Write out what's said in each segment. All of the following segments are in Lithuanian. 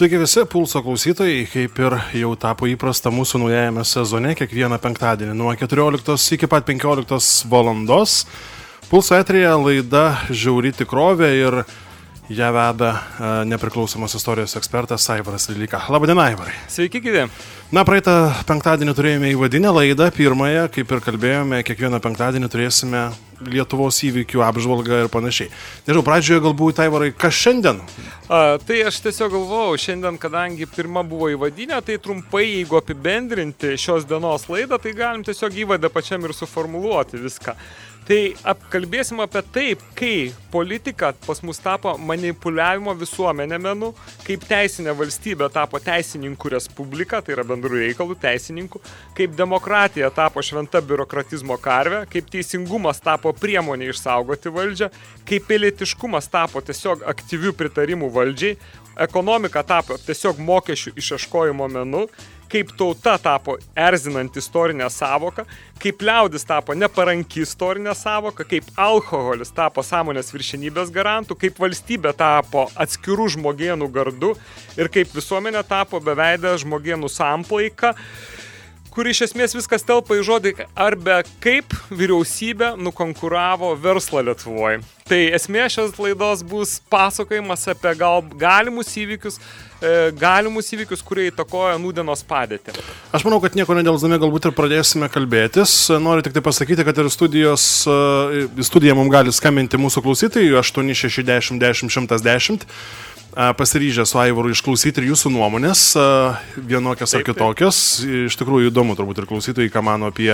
Sveiki visi pulso klausytojai, kaip ir jau tapo įprasta mūsų naujajame sezone, kiekvieną penktadienį nuo 14 iki pat 15 valandos. Pulso etrija laida Žiauri tikrovė ir ją veda e, nepriklausomas istorijos ekspertas Aivaras Lilika. Labadiena, Aivarai. Sveiki, gyvi. Na, praeitą penktadienį turėjome įvadinę laidą, pirmąją, kaip ir kalbėjome, kiekvieną penktadienį turėsime Lietuvos įvykių apžvalgą ir panašiai. Nežinau, pradžioje galbūt Aivarai, kas šiandien? A, tai aš tiesiog galvojau, šiandien, kadangi pirma buvo įvadinė, tai trumpai, jeigu apibendrinti šios dienos laidą, tai galim tiesiog įvadą pačiam ir suformuluoti viską. Tai apkalbėsim apie taip, kai politika pas mus tapo manipuliavimo visuomenė menu, kaip teisinė valstybė tapo teisininkų respublika, tai yra bendrų reikalų teisininkų, kaip demokratija tapo šventa biurokratizmo karvė, kaip teisingumas tapo priemonė išsaugoti valdžią, kaip pilietiškumas tapo tiesiog aktyvių pritarimų valdžiai, ekonomika tapo tiesiog mokesčių išieškojimo menu, kaip tauta tapo erzinant istorinę savoką, kaip liaudis tapo neparanki istorinė savoka, kaip alkoholis tapo sąmonės viršinybės garantų, kaip valstybė tapo atskirų žmogienų gardu ir kaip visuomenė tapo beveidę žmogienų samplaika kur iš esmės viskas telpa į žodį arba kaip vyriausybė nukonkuravo verslą Lietuvoje. Tai esmė šios laidos bus pasakojimas apie gal, galimus įvykius, e, galimus įvykius, kurie įtakoja nūdienos padėtį. Aš manau, kad nieko nedėlzami galbūt ir pradėsime kalbėtis. Noriu tik tai pasakyti, kad ir studijos, e, studiją mums gali skambinti mūsų klausytojai 860 10 110 pasiryžę su Aivaru išklausyti ir jūsų nuomonės, vienokias ar kitokias. Iš tikrųjų įdomu turbūt ir klausytojai, ką mano apie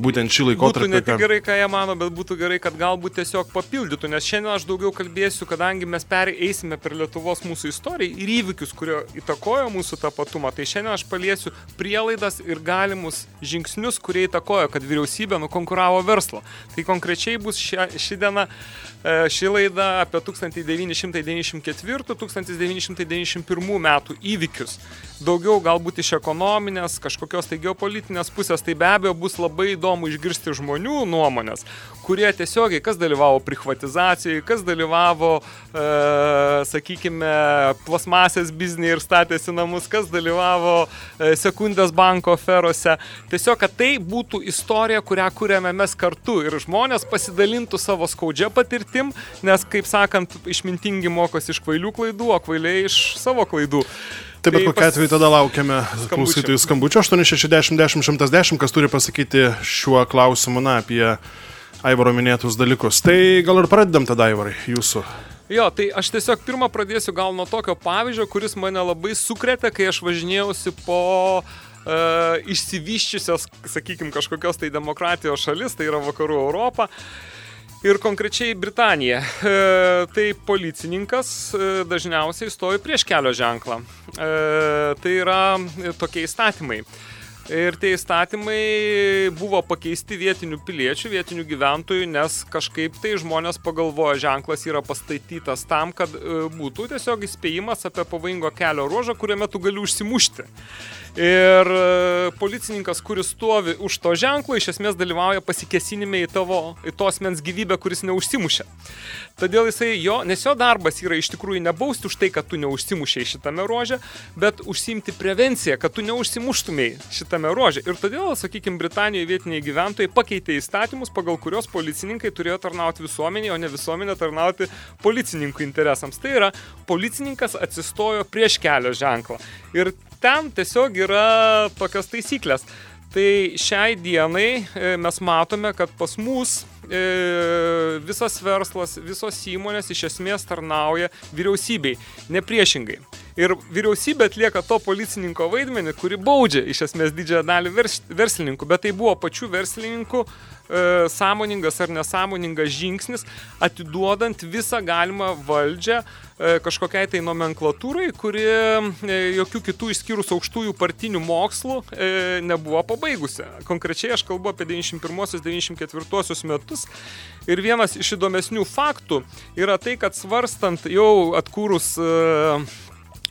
būtent šį laikotarpį. Būtų ne tik gerai, ką jie mano, bet būtų gerai, kad galbūt tiesiog papildytų, nes šiandien aš daugiau kalbėsiu, kadangi mes pereisime per Lietuvos mūsų istoriją ir įvykius, kurio įtakojo mūsų tapatumą. Tai šiandien aš paliesiu prielaidas ir galimus žingsnius, kurie įtakojo, kad vyriausybė nukonkuravo verslą. Tai konkrečiai bus ši, ši diena E, ši laida apie 1994-1991 metų įvykius. Daugiau galbūt iš ekonominės, kažkokios tai geopolitinės pusės, tai be abejo bus labai įdomu išgirsti žmonių nuomonės, kurie tiesiogiai, kas dalyvavo privatizacijoje, kas dalyvavo, e, sakykime, plasmasės biznį ir statėsi namus, kas dalyvavo e, sekundės banko aferose. Tiesiog, kad tai būtų istorija, kurią kūrėme mes kartu ir žmonės pasidalintų savo skaudžią patirtį patirtim, nes, kaip sakant, išmintingi mokosi iš kvailių klaidų, o kvailiai iš savo klaidų. Taip, bet tai kokia atveju tada laukiame klausytojų skambučio 860-110, kas turi pasakyti šiuo klausimu na, apie Aivaro minėtus dalykus. Tai gal ir pradedam tada, Aivarai, jūsų. Jo, tai aš tiesiog pirmą pradėsiu gal nuo tokio pavyzdžio, kuris mane labai sukretė, kai aš važinėjausi po uh, išsivyščiusios, sakykime, kažkokios tai demokratijos šalis, tai yra vakarų Europą. Ir konkrečiai Britanija. E, tai policininkas e, dažniausiai stovi prieš kelio ženklą. E, tai yra tokie įstatymai. Ir tie įstatymai buvo pakeisti vietinių piliečių, vietinių gyventojų, nes kažkaip tai žmonės pagalvojo, ženklas yra pastatytas tam, kad e, būtų tiesiog įspėjimas apie pavojingo kelio ruožą, kuriame tu gali užsimušti. Ir e, policininkas, kuris stovi už to ženklo, iš esmės dalyvauja pasikesinime į tavo, į tos mens gyvybę, kuris neužsimušė. Todėl jisai jo, nes jo darbas yra iš tikrųjų nebausti už tai, kad tu neužsimušiai šitame ruože, bet užsimti prevenciją, kad tu neužsimuštumėjai šitame ruože. Ir todėl, sakykime, Britanijoje vietiniai gyventojai pakeitė įstatymus, pagal kurios policininkai turėjo tarnauti visuomeniai, o ne visuomenė tarnauti policininkų interesams. Tai yra, policininkas atsistojo prieš kelio ženklą. Ir ten tiesiog yra tokios taisyklės. Tai šiai dienai e, mes matome, kad pas mus e, visas verslas, visos įmonės iš esmės tarnauja vyriausybei, ne priešingai. Ir vyriausybė atlieka to policininko vaidmenį, kuri baudžia iš esmės didžiąją dalį vers, verslininkų, bet tai buvo pačių verslininkų e, sąmoningas ar nesąmoningas žingsnis, atiduodant visą galimą valdžią e, kažkokiai tai nomenklatūrai, kuri e, jokių kitų išskyrus aukštųjų partinių mokslų e, nebuvo pabaigusi. Konkrečiai aš kalbu apie 91-94 metus. Ir vienas iš įdomesnių faktų yra tai, kad svarstant jau atkūrus e,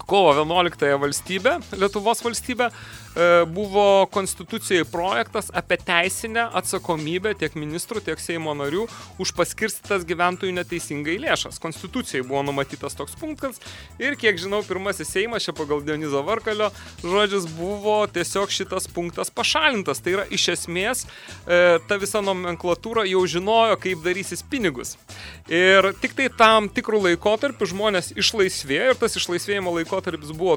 kovo 11 valstybė, Lietuvos valstybė, e, buvo konstitucijai projektas apie teisinę atsakomybę tiek ministrų, tiek Seimo narių už paskirstytas gyventojų neteisingai lėšas. Konstitucijai buvo numatytas toks punktas ir kiek žinau, pirmasis Seimas, čia pagal Dionizo Varkalio žodžius, buvo tiesiog šitas punktas pašalintas. Tai yra iš esmės e, ta visa nomenklatūra jau žinojo, kaip darysis pinigus. Ir tik tai tam tikrų laikotarpių žmonės išlaisvėjo ir tas išlaisvėjimo laikotarpis buvo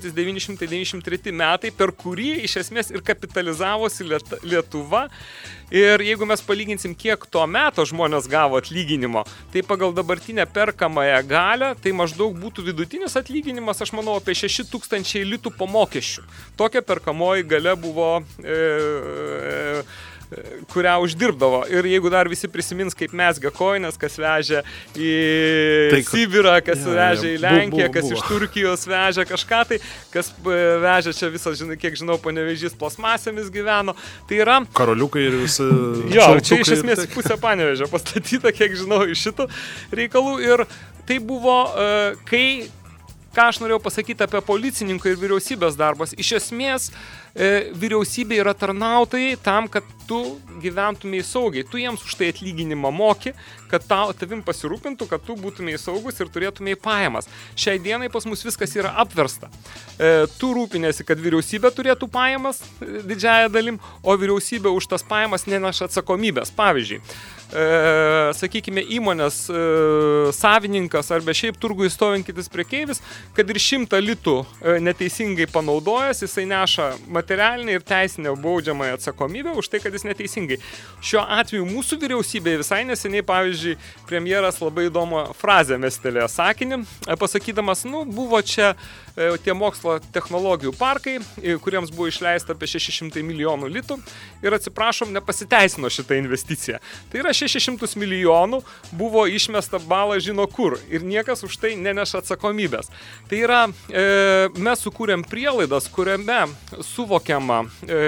1988-1993 metai, per kurį iš esmės ir kapitalizavosi Lietuva. Ir jeigu mes palyginsim, kiek tuo metu žmonės gavo atlyginimo, tai pagal dabartinę perkamąją galę, tai maždaug būtų vidutinis atlyginimas, aš manau, apie 6000 litų po mokesčių. Tokia perkamoji gale buvo... E, e, kurią uždirbdavo. Ir jeigu dar visi prisimins, kaip mesga koinės, kas vežė į tai, Sibirą, kas ja, vežė į Lenkiją, bu, bu, bu. kas iš Turkijos vežė kažką tai, kas e, vežė čia visą, žinai, kiek žinau, panevežys plasmasėmis gyveno. Tai yra... Karoliukai ir visi... jo, čia iš esmės tai... pusė panevežė pastatyta, kiek žinau, iš šitų reikalų. Ir tai buvo, e, kai ką aš norėjau pasakyti apie policininką ir vyriausybės darbas. Iš esmės, e, vyriausybė yra tarnautojai tam, kad tu gyventumėjai saugiai. Tu jiems už tai atlyginimą moki, kad tau, tavim pasirūpintų, kad tu būtumėjai saugus ir turėtumėjai pajamas. Šiai dienai pas mus viskas yra apversta. E, tu rūpinėsi, kad vyriausybė turėtų pajamas e, didžiąją dalim, o vyriausybė už tas pajamas nenaša atsakomybės. Pavyzdžiui, e, sakykime, įmonės e, savininkas arba šiaip turgui stovinkitis priekeivis, kad ir šimtą litų e, neteisingai panaudojęs, jisai neša materialinę ir teisinę baudžiamąją atsakomybę už tai, kad jis neteisingai. Šiuo atveju mūsų vyriausybė visai neseniai, pavyzdžiui, premjeras labai įdomų frazę mestelėjo sakinį, e, pasakydamas, nu, buvo čia tie mokslo technologijų parkai, kuriems buvo išleista apie 600 milijonų litų ir atsiprašom, nepasiteisino šitą investiciją. Tai yra 600 milijonų buvo išmesta balą žino kur ir niekas už tai neneša atsakomybės. Tai yra, e, mes sukūrėm prielaidas, kuriame suvokiama e,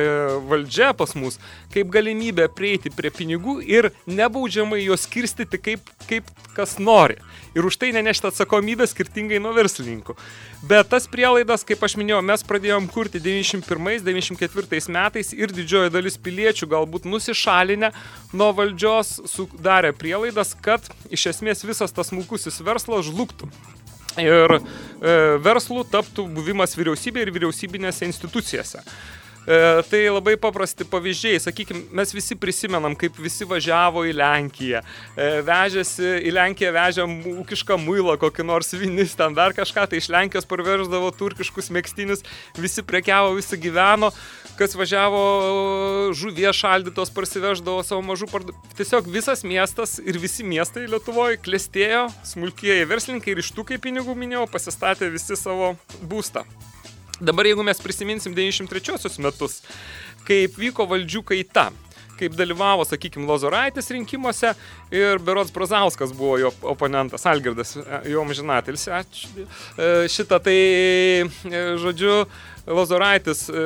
valdžia pas mus kaip galimybė prieiti prie pinigų ir nebaudžiamai juos skirstyti kaip, kaip kas nori. Ir už tai nenešti atsakomybę skirtingai nuo verslininkų. Bet tas prielaidas, kaip aš minėjau, mes pradėjom kurti 91-94 metais ir didžioji dalis piliečių galbūt nusišalinę nuo valdžios sudarė prielaidas, kad iš esmės visas tas smulkusis verslas žlugtų ir e, verslų taptų buvimas vyriausybėje ir vyriausybinėse institucijose. E, tai labai paprasti pavyzdžiai. Sakykime, mes visi prisimenam, kaip visi važiavo į Lenkiją. E, vežėsi, į Lenkiją vežė ūkišką muilą, kokį nors vinis, ten dar kažką, tai iš Lenkijos parveždavo turkiškus mėgstinius, visi prekiavo, visi gyveno, kas važiavo žuvie šaldytos, parsiveždavo savo mažų parduotuvę. Tiesiog visas miestas ir visi miestai Lietuvoje klestėjo, smulkieji verslininkai ir iš tų, kaip pinigų minėjau, pasistatė visi savo būstą. Dabar jeigu mes prisiminsim 93 metus, kaip vyko valdžių kaita, kaip dalyvavo, sakykime, Lozoraitis rinkimuose ir Berods Brazauskas buvo jo oponentas, Algirdas, jo amžinatelis. Šitą tai, e, žodžiu, Lozoraitis e,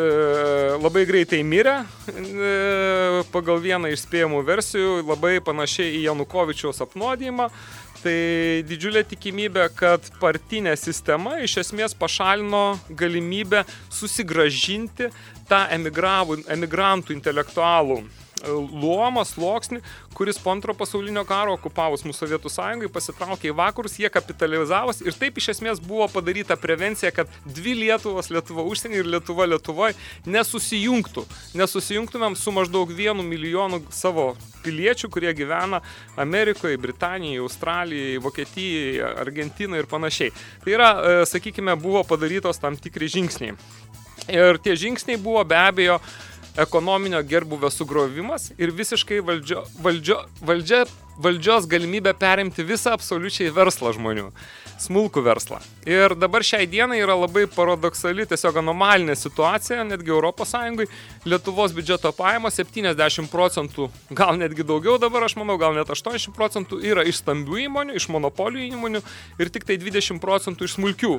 labai greitai mirė, e, pagal vieną iš spėjimų versijų, labai panašiai į Janukovičiaus apnuodymą tai didžiulė tikimybė, kad partinė sistema iš esmės pašalino galimybę susigražinti tą emigrantų intelektualų luomą, sloksnį, kuris po antro pasaulinio karo okupavus mūsų Sovietų sąjungai pasitraukė į vakarus, jie kapitalizavos ir taip iš esmės buvo padaryta prevencija, kad dvi Lietuvos, Lietuva užsienį ir Lietuva Lietuvoje nesusijungtų. Nesusijungtumėm su maždaug vienu milijonu savo piliečių, kurie gyvena Amerikoje, Britanijoje, Australijoje, Vokietijoje, Argentinoje ir panašiai. Tai yra, e, sakykime, buvo padarytos tam tikri žingsniai. Ir tie žingsniai buvo be abejo ekonominio gerbuvio sugrovimas ir visiškai valdžio, valdžio, valdžia, valdžios galimybė perimti visą absoliučiai verslą žmonių, smulkų verslą. Ir dabar šiai dienai yra labai paradoksali, tiesiog anomalinė situacija, netgi ES, Lietuvos biudžeto pajamos 70 procentų, gal netgi daugiau dabar, aš manau, gal net 80 procentų yra iš stambių įmonių, iš monopolijų įmonių ir tik tai 20 procentų iš smulkių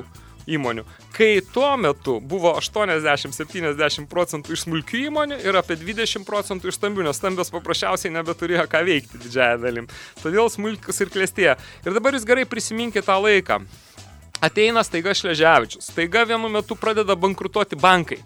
įmonių. Kai tuo metu buvo 80-70 procentų iš smulkių įmonių ir apie 20 procentų iš stambių, nes stambios paprasčiausiai nebeturėjo ką veikti didžiąją dalim. Todėl smulkus ir klėstėjo. Ir dabar jūs gerai prisiminkite tą laiką Ateina staiga Šleževičius, staiga vienu metu pradeda bankrutuoti bankai.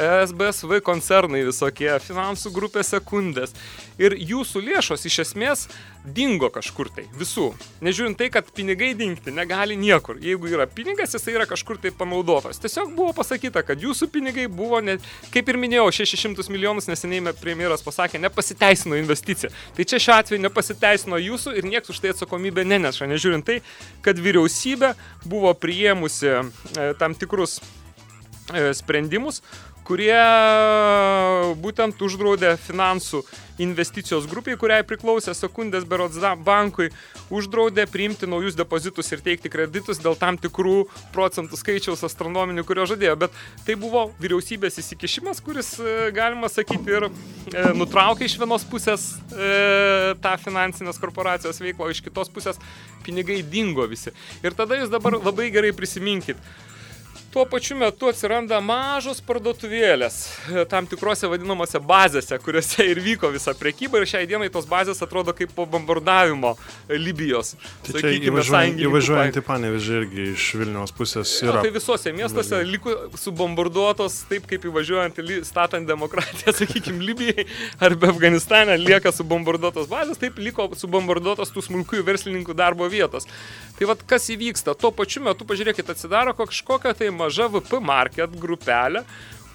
SBSV koncernai visokie, finansų grupė sekundės. Ir jūsų lėšos iš esmės dingo kažkur tai, visų. Nežiūrint tai, kad pinigai dingti negali niekur. Jeigu yra pinigas, jisai yra kažkur tai panaudotas. Tiesiog buvo pasakyta, kad jūsų pinigai buvo, ne, kaip ir minėjau, 600 milijonus neseniai premjeras pasakė, nepasiteisino investicija. Tai čia šiuo atveju nepasiteisino jūsų ir niekas už tai atsakomybę neneša. Nežiūrint tai, kad vyriausybė buvo priėmusi e, tam tikrus e, sprendimus, kurie būtent uždraudė finansų investicijos grupiai, kuriai priklausė sekundės berods bankui, uždraudė priimti naujus depozitus ir teikti kreditus dėl tam tikrų procentų skaičiaus astronominių, kurio žadėjo. Bet tai buvo vyriausybės įsikišimas, kuris, e, galima sakyti, ir e, nutraukė iš vienos pusės e, tą finansinės korporacijos veiklą, o iš kitos pusės pinigai dingo visi. Ir tada jūs dabar labai gerai prisiminkit. Tuo pačiu metu atsiranda mažos parduotuvėlės e, tam tikrose vadinamose bazėse, kuriuose ir vyko visa prekyba ir šiai dienai tos bazės atrodo kaip po bombardavimo Libijos. Tai čia įvažiuojant, įvažiuojant į Panevežį irgi iš Vilniaus pusės yra. Ja, tai visose miestuose liko subombarduotos taip, kaip įvažiuojant, statant demokratiją, sakykime, Libijai arba Afganistane lieka subombarduotos bazės, taip liko subombarduotos tų smulkių verslininkų darbo vietos. Tai vad kas įvyksta, tuo pačiu metu, pažiūrėkit, atsidaro kažkokia tai maža VP market grupelė,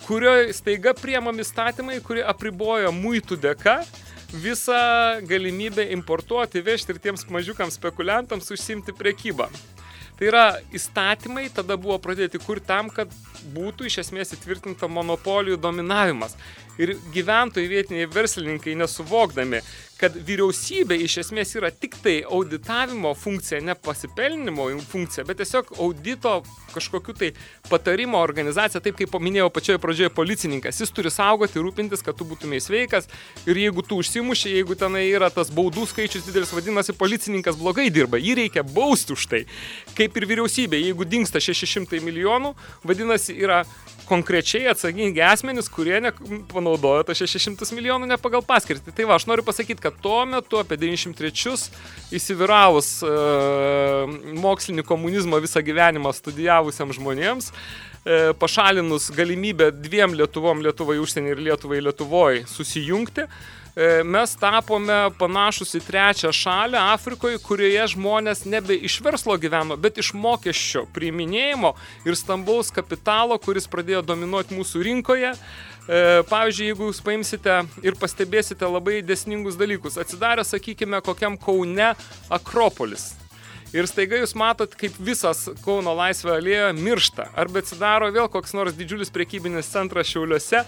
kurioje staiga priemami statymai, kurie apriboja muitų dėka visą galimybę importuoti, vežti ir tiems mažiukams spekuliantams užsimti prekybą. Tai yra įstatymai tada buvo pradėti kur tam, kad būtų iš esmės įtvirtinta monopolijų dominavimas. Ir gyventojai vietiniai verslininkai nesuvokdami, kad vyriausybė iš esmės yra tik tai auditavimo funkcija, ne pasipelnimo funkcija, bet tiesiog audito kažkokiu tai patarimo organizacija, taip kaip paminėjau pačioje pradžioje policininkas, jis turi saugoti, rūpintis, kad tu būtumai sveikas ir jeigu tu užsimuši, jeigu tenai yra tas baudų skaičius didelis, vadinasi, policininkas blogai dirba, jį reikia bausti už tai. Kaip ir vyriausybė, jeigu dinksta 600 milijonų, vadinasi, yra konkrečiai atsakingi asmenys, kurie ne, panaudojo tą 600 milijonų ne pagal paskirtį. Tai va, aš noriu pasakyti, kad tuo metu apie 93 įsiviravus e, mokslinį komunizmą visą gyvenimą studijavusiam žmonėms, e, pašalinus galimybę dviem Lietuvom, Lietuvai užsienį ir Lietuvai Lietuvoj susijungti, E, mes tapome panašus į trečią šalį Afrikoje, kurioje žmonės nebe iš verslo gyveno, bet iš mokesčio priiminėjimo ir stambaus kapitalo, kuris pradėjo dominuoti mūsų rinkoje. E, pavyzdžiui, jeigu jūs paimsite ir pastebėsite labai desningus dalykus, atsidarė, sakykime, kokiam Kaune Akropolis. Ir staiga jūs matot, kaip visas Kauno laisvė alėja miršta. Arba atsidaro vėl koks nors didžiulis prekybinis centras Šiauliuose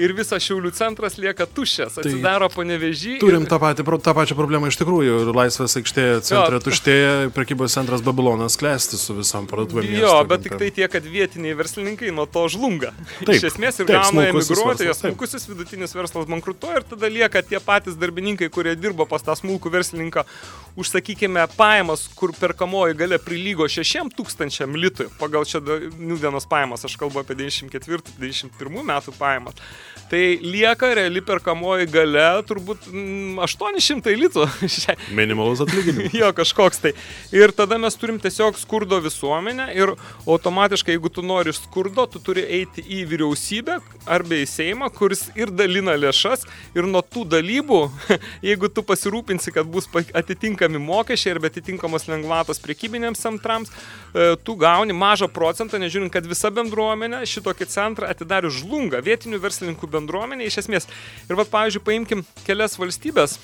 ir visas Šiaulių centras lieka tuščias. Tai atsidaro tai panevežį. Turim ir... tą, patį, tą pačią problemą iš tikrųjų. Laisvės aikštėje centre tuštėja, prekybos centras Babilonas klesti su visam parduotuvėm. Jo, bet tik tai tiek, kad vietiniai verslininkai nuo to žlunga. Taip, iš esmės ir gauna emigruoti, jos smulkusis vidutinis verslas bankrutuoja ir tada lieka tie patys darbininkai, kurie dirbo pas tą smulkų verslininką, užsakykime pajamas, kur per perkamoji galia prilygo 6 tūkstančiam litų, pagal čia nudienos pajamas, aš kalbu apie 94-91 metų pajamas, tai lieka reali perkamoji galia turbūt 800 mm, litų. Minimalus atlyginimas. jo, kažkoks tai. Ir tada mes turim tiesiog skurdo visuomenę ir automatiškai, jeigu tu nori skurdo, tu turi eiti į vyriausybę arba į Seimą, kuris ir dalina lėšas ir nuo tų dalybų, jeigu tu pasirūpinsi, kad bus atitinkami mokesčiai ir atitinkamos lengvatos, lengvatos priekybinėms centrams, e, tu gauni mažą procentą, nežiūrint, kad visa bendruomenė šitokį centrą atidarius žlunga, vietinių verslininkų bendruomenė iš esmės. Ir vad, pavyzdžiui, paimkim kelias valstybės,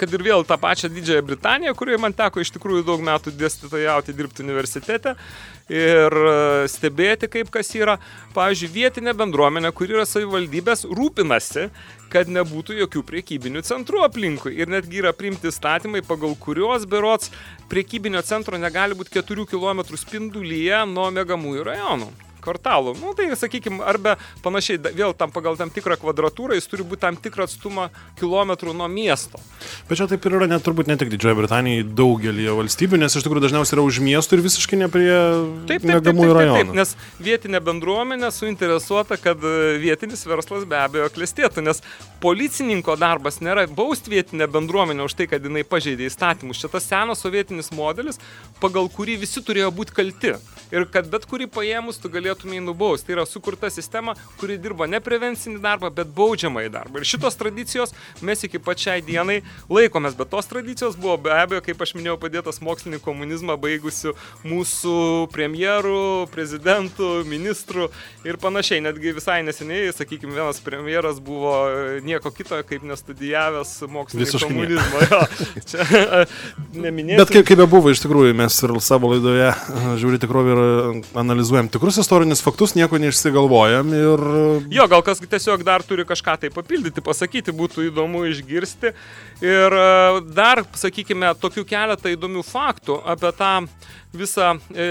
kad ir vėl tą pačią Didžiąją Britaniją, kurioje man teko iš tikrųjų daug metų dėstytojauti dirbti universitete ir e, stebėti, kaip kas yra. Pavyzdžiui, vietinė bendruomenė, kur yra savivaldybės, rūpinasi, kad nebūtų jokių priekybinių centrų aplinkui. Ir netgi yra priimti statymai, pagal kuriuos berots priekybinio centro negali būti 4 km spindulyje nuo megamųjų rajonų kvartalų. Nu, tai, sakykime, arba panašiai, vėl tam pagal tam tikrą kvadratūrą jis turi būti tam tikrą atstumą kilometrų nuo miesto. Bet čia taip ir yra, net turbūt ne tik Didžiojo Britanijai, daugelį valstybių, nes iš tikrųjų dažniausiai yra už miestų ir visiškai ne prie miegamųjų rajonų. Taip, nes vietinė bendruomenė suinteresuota, kad e, vietinis verslas be abejo klestėtų, nes policininko darbas nėra bausti vietinę bendruomenę už tai, kad jinai pažeidė įstatymus. Čia tas senas sovietinis modelis, pagal kurį visi turėjo būti kalti. ir kad bet kurį paėmus tu galėtumai nubausti. Tai yra sukurta sistema, kuri dirba ne prevencinį darbą, bet baudžiamąjį darbą. Ir šitos tradicijos mes iki pačiai dienai laikomės, bet tos tradicijos buvo be abejo, kaip aš minėjau, padėtas mokslinį komunizmą baigusių mūsų premjerų, prezidentų, ministrų ir panašiai. Netgi visai neseniai, sakykime, vienas premjeras buvo nieko kito, kaip nestudijavęs mokslinį komunizmą. Jo, čia neminėsiu. Bet kaip, kaip be buvo, iš tikrųjų, mes ir savo laidoje a, žiūri tikrovį ir analizuojam tikrus istorinius faktus, nieko neišsigalvojam ir... Jo, gal kas tiesiog dar turi kažką tai papildyti, pasakyti, būtų įdomu išgirsti. Ir e, dar, sakykime, tokių keletą įdomių faktų apie tą visą, e,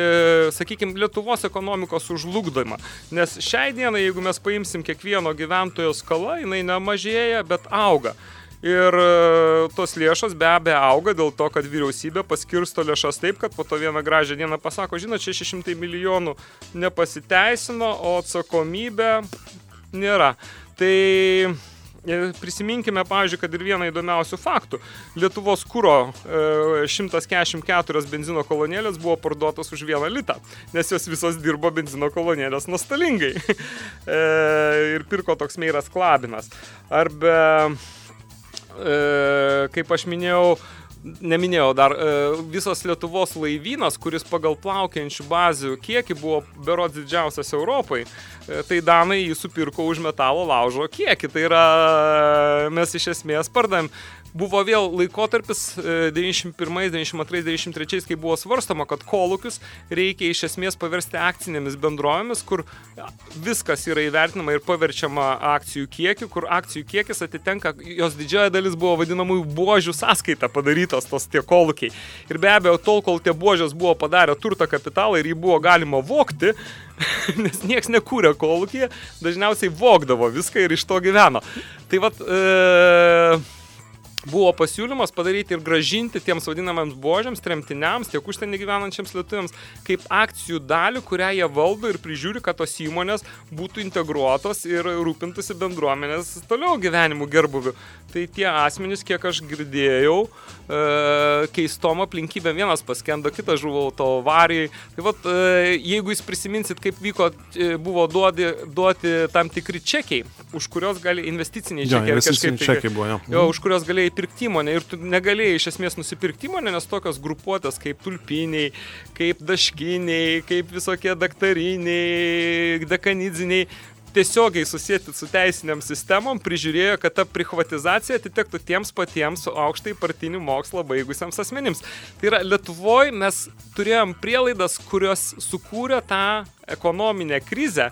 sakykime, Lietuvos ekonomikos užlugdymą. Nes šiai dienai, jeigu mes paimsim kiekvieno gyventojo skalą, jinai nemažėja, bet auga. Ir e, tos lėšos be abejo auga dėl to, kad vyriausybė paskirsto lėšas taip, kad po to vieną gražią dieną pasako, žinot, 600 milijonų nepasiteisino, o atsakomybė nėra. Tai e, prisiminkime, pavyzdžiui, kad ir vieną įdomiausių faktų. Lietuvos kūro e, 144 benzino kolonėlės buvo parduotos už vieną litą, nes jos visos dirbo benzino kolonėlės nuostolingai. e, ir pirko toks meiras klabinas. Arba e, kaip aš minėjau, neminėjau dar, e, visas Lietuvos laivynas, kuris pagal plaukiančių bazių kiekį buvo berods didžiausias Europai, e, tai Danai jį supirko už metalo laužo kiekį. Tai yra, mes iš esmės pardavėm buvo vėl laikotarpis e, 91, 92, 93, kai buvo svarstama, kad kolūkius reikia iš esmės paversti akcinėmis bendrovėmis, kur viskas yra įvertinama ir paverčiama akcijų kiekiu, kur akcijų kiekis atitenka, jos didžioji dalis buvo vadinamųjų buožių sąskaita padarytos tos tie kolūkiai. Ir be abejo, tol, kol tie buožės buvo padarę turtą kapitalą ir jį buvo galima vokti, nes nieks nekūrė kolūkį, dažniausiai vokdavo viską ir iš to gyveno. Tai vad, e, buvo pasiūlymas padaryti ir gražinti tiems vadinamams buožiams, tremtiniams, tiek užsienį gyvenančiams lietuviams, kaip akcijų dalį, kurią jie valdo ir prižiūri, kad tos įmonės būtų integruotos ir rūpintųsi bendruomenės toliau gyvenimu gerbuviu. Tai tie asmenys, kiek aš girdėjau, e, keistom aplinkybėm vienas paskendo, kitas žuvo auto avarijai. Tai vat, e, jeigu jūs prisiminsit, kaip vyko, e, buvo duodi, duoti tam tikri čekiai, už kurios gali investiciniai Jo, čekiai. ar investiciniai tai- čekiai buvo, jo. Jo, už kurios galėjai pirkti įmonę ir tu negalėjai iš esmės nusipirkti įmonę, nes tokios grupuotės kaip tulpiniai, kaip daškiniai, kaip visokie daktariniai, dekanidziniai tiesiogiai susijęti su teisiniam sistemom prižiūrėjo, kad ta privatizacija atitektų tiems patiems aukštai partinių mokslo baigusiems asmenims. Tai yra, Lietuvoje mes turėjom prielaidas, kurios sukūrė tą ekonominę krizę,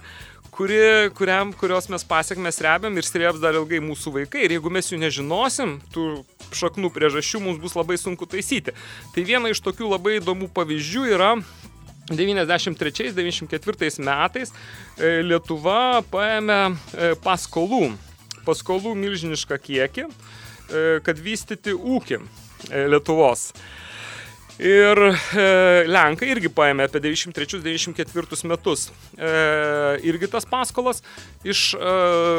kuri, kuriam, kurios mes pasiekmes rebiam ir strėps dar ilgai mūsų vaikai. Ir jeigu mes jų nežinosim, tų šaknų priežasčių mums bus labai sunku taisyti. Tai viena iš tokių labai įdomių pavyzdžių yra 93-94 metais e, Lietuva paėmė e, paskolų, paskolų milžinišką kiekį, e, kad vystyti ūkį Lietuvos. Ir e, Lenkai irgi paėmė apie 93-94 metus. E, irgi tas paskolas iš e,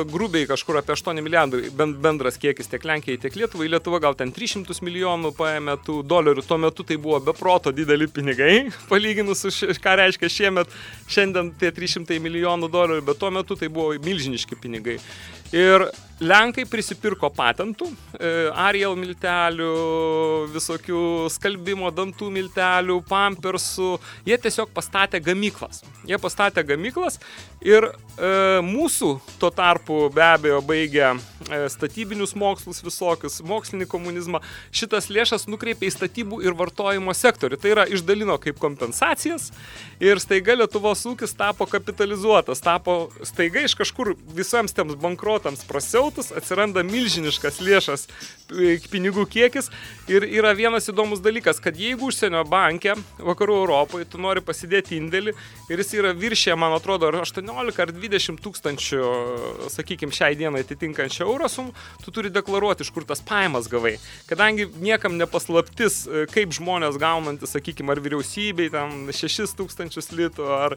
grubiai kažkur apie 8 milijardų bendras kiekis tiek Lenkijai, tiek Lietuvai. Lietuva gal ten 300 milijonų paėmė tų dolerių. Tuo metu tai buvo beproto dideli pinigai, palyginus su ši, ką reiškia šiemet, šiandien tie 300 milijonų dolerių, bet tuo metu tai buvo milžiniški pinigai. Ir Lenkai prisipirko patentų, e, Ariel miltelių, visokių skalbimo dantų miltelių, pampersų. Jie tiesiog pastatė gamyklas. Jie pastatė gamyklas ir e, mūsų tuo tarpu be abejo baigė e, statybinius mokslus visokius, mokslinį komunizmą. Šitas lėšas nukreipė į statybų ir vartojimo sektorių. Tai yra išdalino kaip kompensacijas ir staiga Lietuvos ūkis tapo kapitalizuotas, tapo staiga iš kažkur visiems tiems bankrotams prasiautus, atsiranda milžiniškas lėšas pinigų kiekis ir yra vienas įdomus dalykas, kad jeigu užsienio bankė vakarų Europoje tu nori pasidėti indėlį ir jis yra viršė, man atrodo, ar 18 ar 20 tūkstančių, sakykime, šiai dienai atitinkančių eurų sumų, tu turi deklaruoti, iš kur tas pajamas gavai. Kadangi niekam nepaslaptis, kaip žmonės gaunantis, sakykime, ar vyriausybei ten 6 tūkstančius litų, ar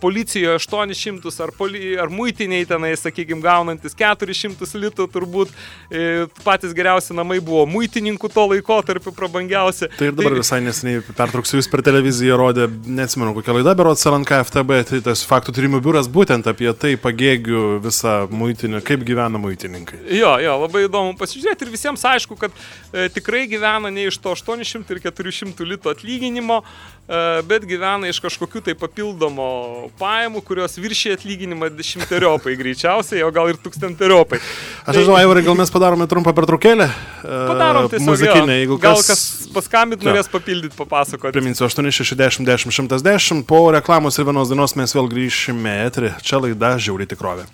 policijoje 800, ar, poli, ar muitiniai tenai, sakykime, gaunantis 400 200 litų turbūt e, patys geriausi namai buvo muitininkų to laiko tarp prabangiausi. Tai ir dabar visai neseniai pertrauksiu, jūs per televiziją rodė, neatsimenu kokią laidą, berots LNK FTB, tai tas faktų tyrimų biuras būtent apie tai pagėgių visą muitinę, kaip gyvena muitininkai. Jo, jo, labai įdomu pasižiūrėti ir visiems aišku, kad e, tikrai gyvena ne iš to 800 ir 400 litų atlyginimo, e, bet gyvena iš kažkokių tai papildomo pajamų, kurios viršė atlyginimą dešimteriopai greičiausiai, o gal ir tūkstanteriopai. Aš nežinau, Aivarai, gal mes padarome trumpą pertraukėlę? E, Padarom tiesiog muzikinę, jeigu Gal kas... kas paskambit, norės papildyti, papasakoti. Priminsiu, 860 10 110, po reklamos ir vienos dienos mes vėl grįšime į eterį. Čia laida Žiauri tikrovė.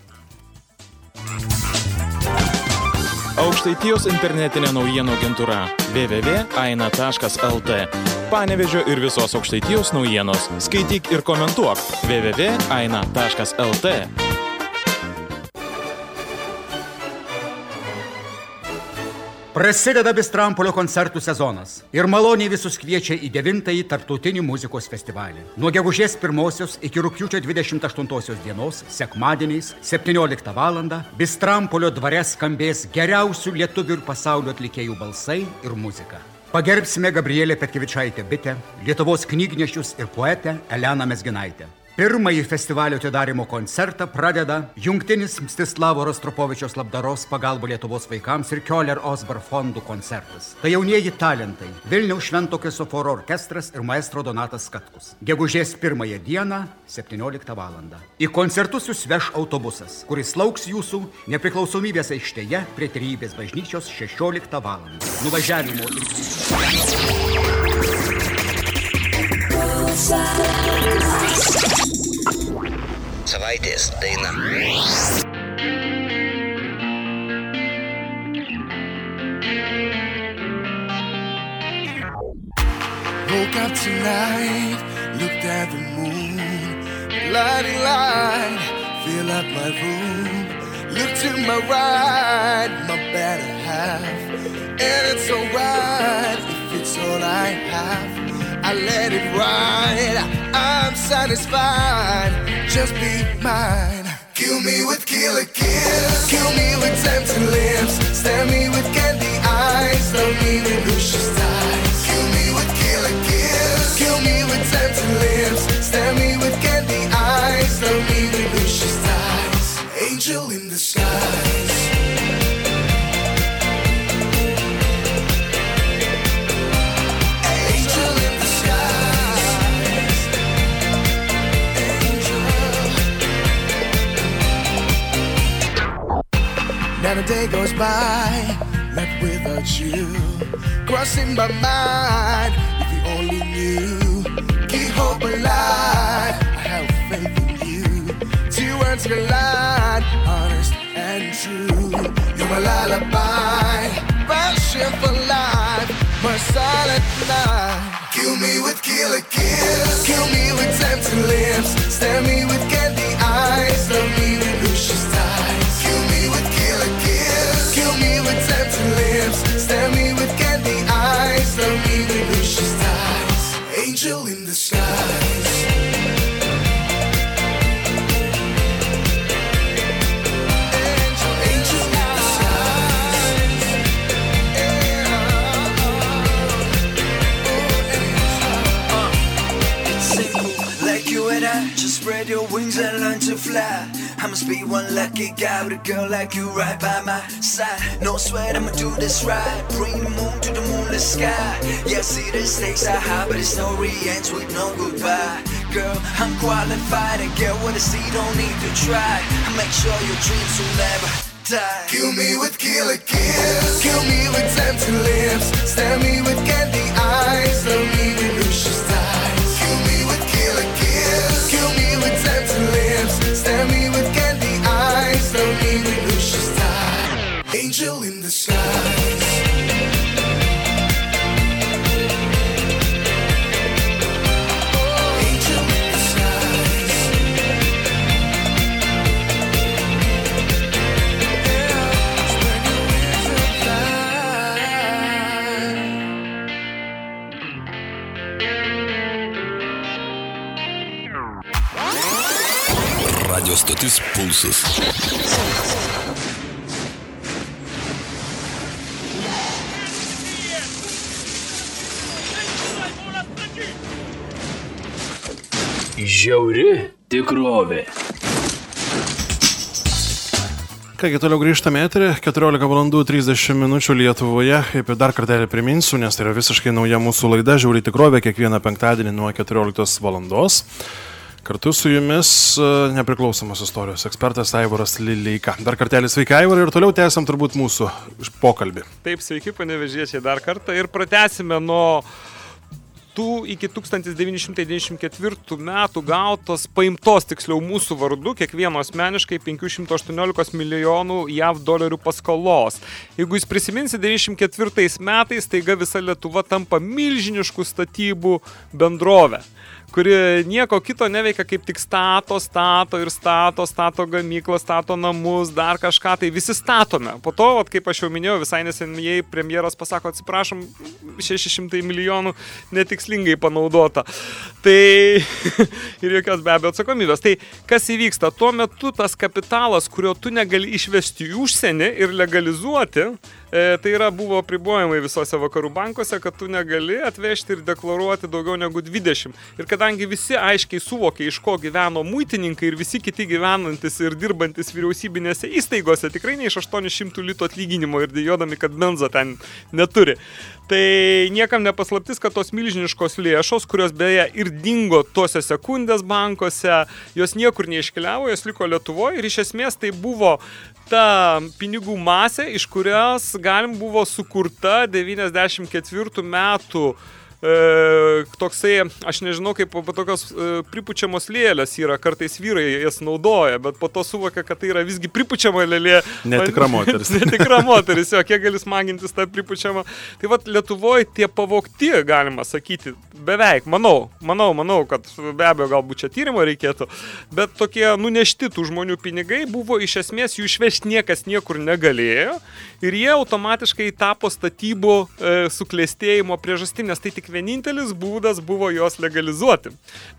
Aukštaitijos internetinė naujienų agentūra www.aina.lt. Panevežio ir visos aukštaitijos naujienos. Skaityk ir komentuok www.aina.lt. Prasideda Bistrampolio koncertų sezonas ir maloniai visus kviečia į 9-ąjį tarptautinį muzikos festivalį. Nuo gegužės 1 iki rūpiučio 28 dienos, sekmadieniais 17 val. Bistrampolio dvare skambės geriausių lietuvių ir pasaulio atlikėjų balsai ir muzika. Pagerbsime Gabrielę Petkevičaitę Bitę, Lietuvos knygnešius ir poetę Eleną Mesginaitę. Pirmąjį festivalio atidarimo koncertą pradeda Jungtinis Mstislavo Rostropovičios labdaros pagalba Lietuvos vaikams ir Kioler Osbar fondų koncertas. Tai jaunieji talentai - Vilniaus Švento Krisoforo orkestras ir maestro Donatas Katkus. Gegužės pirmąją dieną 17 val. Į koncertus jūs veš autobusas, kuris lauks jūsų nepriklausomybės aikštėje prie Trybės bažnyčios 16 val. Nuvažiavimo Savaitės daina. Woke up tonight, looked at the moon, lighting light, fill up my room. Look to my right, my better half, and it's alright if it's all I have. I let it ride, I'm satisfied. Just be mine. Kill me with killer kiss, kill me with tempting lips, stare me with candy eyes, love me with luscious eyes. The day goes by, not without you. Crossing my mind, if you only knew. Keep hope alive, I have faith in you. Two words collide, honest and true. You're my lullaby, passion for life, my silent night. Kill me with killer kiss, kill me with tempting lips, stare me with candy eyes, love me fly. I must be one lucky guy with a girl like you right by my side. No sweat, I'ma do this right. Bring the moon to the moonless sky. Yeah, see the stakes are high, but it's no re-ends with no goodbye. Girl, I'm qualified and get what I see, don't need to try. I make sure your dreams will never die. Kill me with killer kiss. Kill me with tempting lips. Stare me with candy eyes. Žiauri tikrovė. Kągi, toliau grįžtame eterį, 14 val. 30 minučių Lietuvoje, kaip ir dar kartelį priminsiu, nes tai yra visiškai nauja mūsų laida, žiūri tikrovė, kiekvieną penktadienį nuo 14 val. Kartu su jumis e, nepriklausomas istorijos ekspertas Aivaras Lileika. Dar kartelį sveiki Aivarai ir toliau tęsiam turbūt mūsų pokalbį. Taip, sveiki, panevežėčiai, dar kartą ir pratesime nuo tų iki 1994 metų gautos, paimtos tiksliau mūsų vardu, kiekvieno asmeniškai 518 milijonų JAV dolerių paskolos. Jeigu jūs prisiminsit, 94 metais taiga visa Lietuva tampa milžiniškų statybų bendrovė kuri nieko kito neveikia, kaip tik stato, stato ir stato, stato gamyklą, stato namus, dar kažką, tai visi statome. Po to, vat, kaip aš jau minėjau, visai neseniai premjeras pasako, atsiprašom, 600 milijonų netikslingai panaudota. Tai ir jokios be abejo atsakomybės. Tai kas įvyksta? Tuo metu tas kapitalas, kurio tu negali išvesti į užsienį ir legalizuoti, E, tai yra buvo pribojimai visose vakarų bankuose, kad tu negali atvežti ir deklaruoti daugiau negu 20. Ir kadangi visi aiškiai suvokė, iš ko gyveno muitininkai ir visi kiti gyvenantis ir dirbantis vyriausybinėse įstaigose, tikrai ne iš 800 litų atlyginimo ir dėjodami, kad benza ten neturi. Tai niekam nepaslaptis, kad tos milžiniškos lėšos, kurios beje ir dingo tuose sekundės bankuose, jos niekur neiškeliavo, jos liko Lietuvoje ir iš esmės tai buvo ta pinigų masė, iš kurios galim buvo sukurta 94 metų e, toksai, aš nežinau, kaip po tokios e, pripučiamos lėlės yra, kartais vyrai jas naudoja, bet po to suvokia, kad tai yra visgi pripučiama lėlė. Netikra moteris. Netikra moteris, jo, kiek gali smagintis tą pripučiamą. Tai vad Lietuvoje tie pavokti, galima sakyti, beveik, manau, manau, manau, kad be abejo galbūt čia tyrimo reikėtų, bet tokie nunešti tų žmonių pinigai buvo iš esmės jų išvežti niekas niekur negalėjo ir jie automatiškai tapo statybų e, suklėstėjimo priežastį, nes tai tik vienintelis būdas buvo juos legalizuoti.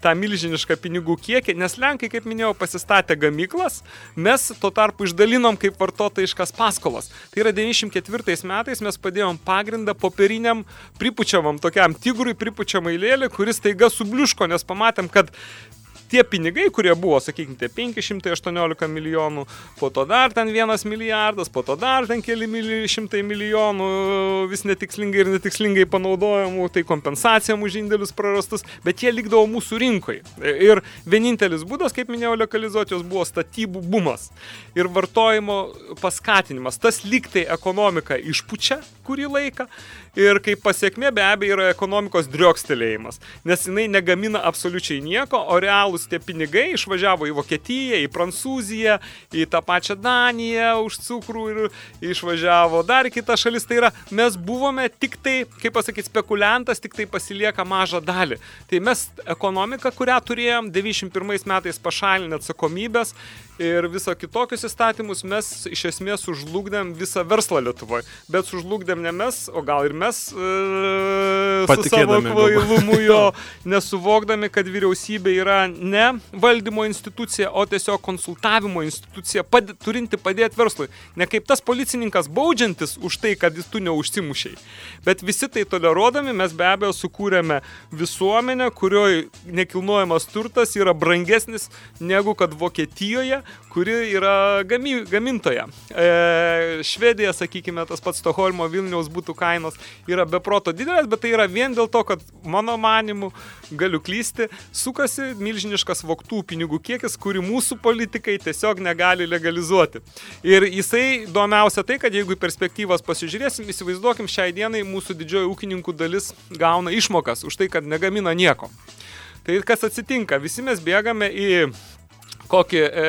Ta milžiniška pinigų kiekį, nes Lenkai, kaip minėjau, pasistatė gamyklas, mes tuo tarpu išdalinom kaip vartotojiškas paskolas. Tai yra 94 metais mes padėjom pagrindą popieriniam pripučiamam, tokiam tigrui pripučiamai lėlį, kuris taiga subliuško, nes pamatėm, kad tie pinigai, kurie buvo, sakykime, 518 milijonų, po to dar ten vienas milijardas, po to dar ten keli šimtai milijonų vis netikslingai ir netikslingai panaudojamų, tai kompensacijom už indėlius prarastus, bet jie likdavo mūsų rinkoje. Ir vienintelis būdas, kaip minėjau, lokalizuoti jos buvo statybų bumas ir vartojimo paskatinimas. Tas liktai ekonomika išpučia kurį laiką ir kaip pasiekmė be abejo yra ekonomikos driokstelėjimas, nes jinai negamina absoliučiai nieko, o realūs tie pinigai išvažiavo į Vokietiją, į Prancūziją, į tą pačią Daniją už cukrų ir išvažiavo dar kitą šalis. Tai yra, mes buvome tik tai, kaip pasakyti, spekuliantas, tik tai pasilieka mažą dalį. Tai mes ekonomiką, kurią turėjom 91 metais pašalinę atsakomybės ir viso kitokius įstatymus, mes iš esmės sužlugdėm visą verslą Lietuvoje. Bet sužlugdėm ne mes, o gal ir mes e, su savo kvailumu jo, nesuvokdami, kad vyriausybė yra ne valdymo institucija, o tiesiog konsultavimo institucija, pad, turinti padėti verslui. Ne kaip tas policininkas baudžiantis už tai, kad jis tu neužsimušiai. Bet visi tai toleruodami mes be abejo sukūrėme visuomenę, kurioje nekilnojamas turtas yra brangesnis negu kad Vokietijoje, kuri yra gamy, gamintoja. E, Švedija, sakykime, tas pats Stoholmo Vilniaus būtų kainos yra beproto didelės, bet tai yra vien dėl to, kad mano manimu, galiu klysti, sukasi milžiniškas voktų pinigų kiekis, kurį mūsų politikai tiesiog negali legalizuoti. Ir jisai įdomiausia tai, kad jeigu į perspektyvas pasižiūrėsim, įsivaizduokim, šiai dienai mūsų didžioji ūkininkų dalis gauna išmokas už tai, kad negamina nieko. Tai kas atsitinka? Visi mes bėgame į kokį e,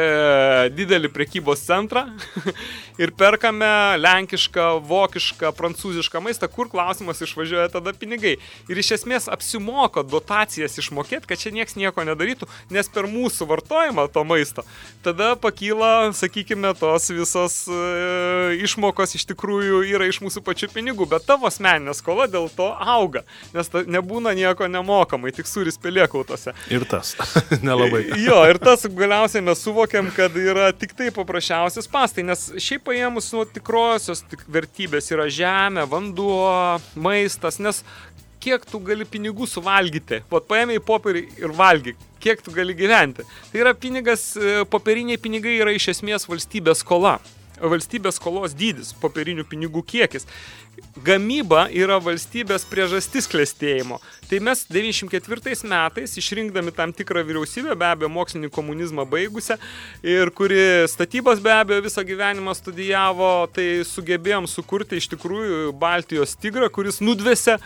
didelį prekybos centrą ir perkame lenkišką, vokišką, prancūzišką maistą, kur klausimas išvažiuoja tada pinigai. Ir iš esmės apsimoka dotacijas išmokėti, kad čia niekas nieko nedarytų, nes per mūsų vartojimą to maisto tada pakyla, sakykime, tos visos e, išmokos iš tikrųjų yra iš mūsų pačių pinigų, bet tavo asmeninė skola dėl to auga, nes ta, nebūna nieko nemokamai, tik suris pelėkautose. Ir tas. Nelabai. jo, ir tas galiausiai mes suvokiam, kad yra tik tai paprasčiausias pastai, nes šiaip paėmus nuo tikrosios tik vertybės yra žemė, vanduo, maistas, nes kiek tu gali pinigų suvalgyti. Vat paėmė į popierį ir valgyk, kiek tu gali gyventi. Tai yra pinigas, e, popieriniai pinigai yra iš esmės valstybės skola. Valstybės skolos dydis, popierinių pinigų kiekis. Gamyba yra valstybės priežastis klėstėjimo. Tai mes 94 metais išrinkdami tam tikrą vyriausybę, be abejo, mokslinį komunizmą baigusią ir kuri statybos be abejo visą gyvenimą studijavo, tai sugebėjom sukurti iš tikrųjų Baltijos tigrą, kuris nudvėse,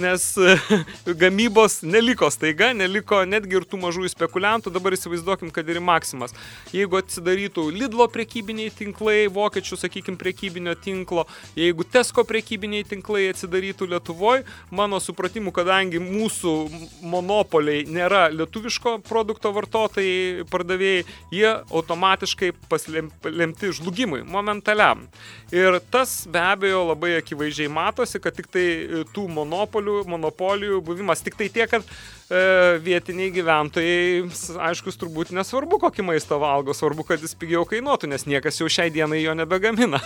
nes gamybos neliko staiga, neliko netgi ir tų mažųjų spekuliantų, dabar įsivaizduokim, kad ir Maksimas. Jeigu atsidarytų Lidlo prekybiniai tinklai, vokiečių, sakykime, prekybinio tinklo, jeigu Tesko prekybiniai tinklai atsidarytų Lietuvoje, mano supratimu, kadangi mūsų monopoliai nėra lietuviško produkto vartotojai, pardavėjai, jie automatiškai paslemti žlugimui, momentaliam. Ir tas be abejo labai akivaizdžiai matosi, kad tik tai tų monopolių, monopolijų buvimas, tik tai tiek, kad vietiniai gyventojai, aiškus, turbūt nesvarbu, kokį maistą valgo, svarbu, kad jis pigiau kainuotų, nes niekas jau šiai dienai jo nebegamina.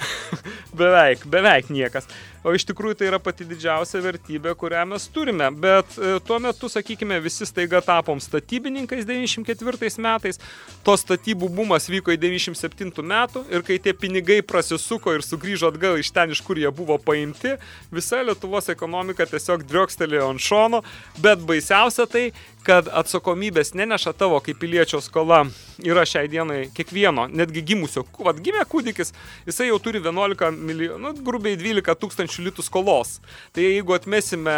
beveik, beveik niekas. O iš tikrųjų tai yra pati didžiausia vertybė, kurią mes turime. Bet e, tuo metu, sakykime, visi staiga tapom statybininkais 94 metais. To statybų bumas vyko į 97 metų ir kai tie pinigai prasisuko ir sugrįžo atgal iš ten, iš kur jie buvo paimti, visa Lietuvos ekonomika tiesiog driokstelėjo ant šono. Bet baisiausia tai, kad atsakomybės neneša tavo kaip piliečio skola yra šiai dienai kiekvieno, netgi gimusio, vad gimė kūdikis, jisai jau turi 11 milijonų, nu, grubiai 12 tūkstančių litų skolos. Tai jeigu atmesime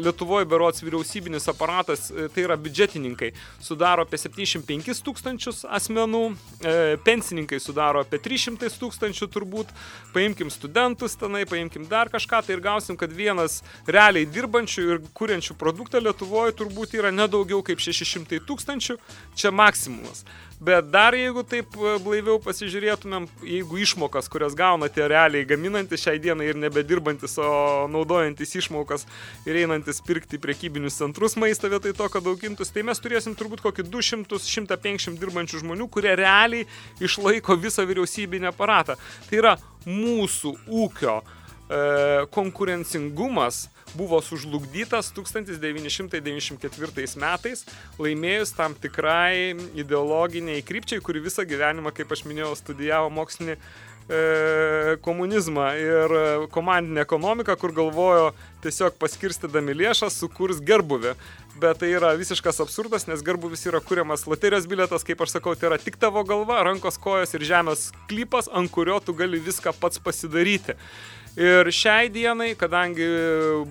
Lietuvoje berots vyriausybinis aparatas, tai yra biudžetininkai, sudaro apie 75 tūkstančius asmenų, e, pensininkai sudaro apie 300 tūkstančių turbūt, paimkim studentus tenai, paimkim dar kažką, tai ir gausim, kad vienas realiai dirbančių ir kuriančių produktą Lietuvoje turbūt yra nedaugiau kaip 600 tūkstančių, čia maksimumas. Bet dar jeigu taip e, blaiviau pasižiūrėtumėm, jeigu išmokas, kurias gauna tie realiai gaminantys šiai dienai ir nebedirbantis, o naudojantis išmokas ir einantis pirkti prekybinius centrus maistą vietoj to, kad augintus, tai mes turėsim turbūt kokį 200-150 dirbančių žmonių, kurie realiai išlaiko visą vyriausybinį aparatą. Tai yra mūsų ūkio e, konkurencingumas buvo sužlugdytas 1994 metais, laimėjus tam tikrai ideologiniai krypčiai, kuri visą gyvenimą, kaip aš minėjau, studijavo mokslinį e, komunizmą ir komandinę ekonomiką, kur galvojo tiesiog paskirstydami lėšas sukurs gerbuvį. Bet tai yra visiškas absurdas, nes gerbuvis yra kuriamas loterijos biletas, kaip aš sakau, tai yra tik tavo galva, rankos kojos ir žemės klypas, ant kurio tu gali viską pats pasidaryti. Ir šiai dienai, kadangi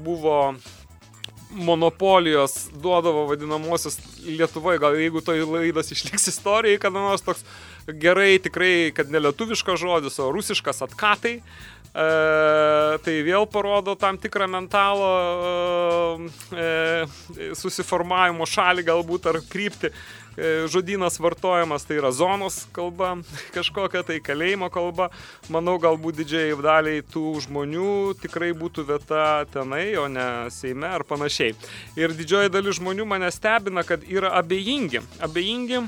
buvo monopolijos duodavo vadinamosios Lietuvoje, gal jeigu to laidas išliks istorijai, kada nors toks gerai, tikrai, kad ne lietuviškas žodis, o rusiškas atkatai, e, tai vėl parodo tam tikrą mentalo e, susiformavimo šalį galbūt ar krypti. E, žodynas vartojamas, tai yra zonos kalba, kažkokia tai kalėjimo kalba. Manau, galbūt didžiai daliai tų žmonių tikrai būtų vieta tenai, o ne Seime ar panašiai. Ir didžioji dalis žmonių mane stebina, kad yra abejingi. Abejingi,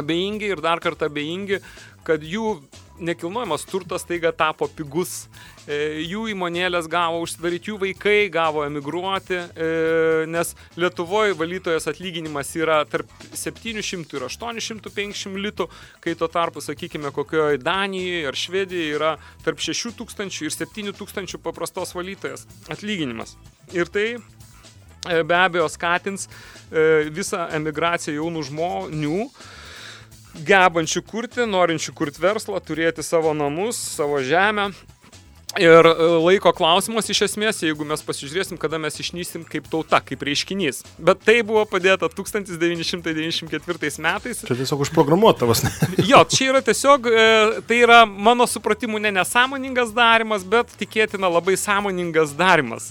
abejingi ir dar kartą abejingi, kad jų nekilnojamas turtas taiga tapo pigus, e, jų įmonėlės gavo užsidaryti, jų vaikai gavo emigruoti, e, nes Lietuvoje valytojas atlyginimas yra tarp 700 ir 850 litų, kai tuo tarpu, sakykime, kokioje Danijoje ar Švedijoje yra tarp 6 tūkstančių ir 7 tūkstančių paprastos valytojas atlyginimas. Ir tai e, be abejo skatins visą emigraciją jaunų žmonių, gebančių kurti, norinčių kurti verslą, turėti savo namus, savo žemę. Ir e, laiko klausimas iš esmės, jeigu mes pasižiūrėsim, kada mes išnysim kaip tauta, kaip reiškinys. Bet tai buvo padėta 1994 metais. Čia tiesiog užprogramuotavas. jo, čia yra tiesiog, e, tai yra mano supratimu ne nesąmoningas darimas, bet tikėtina labai sąmoningas darimas.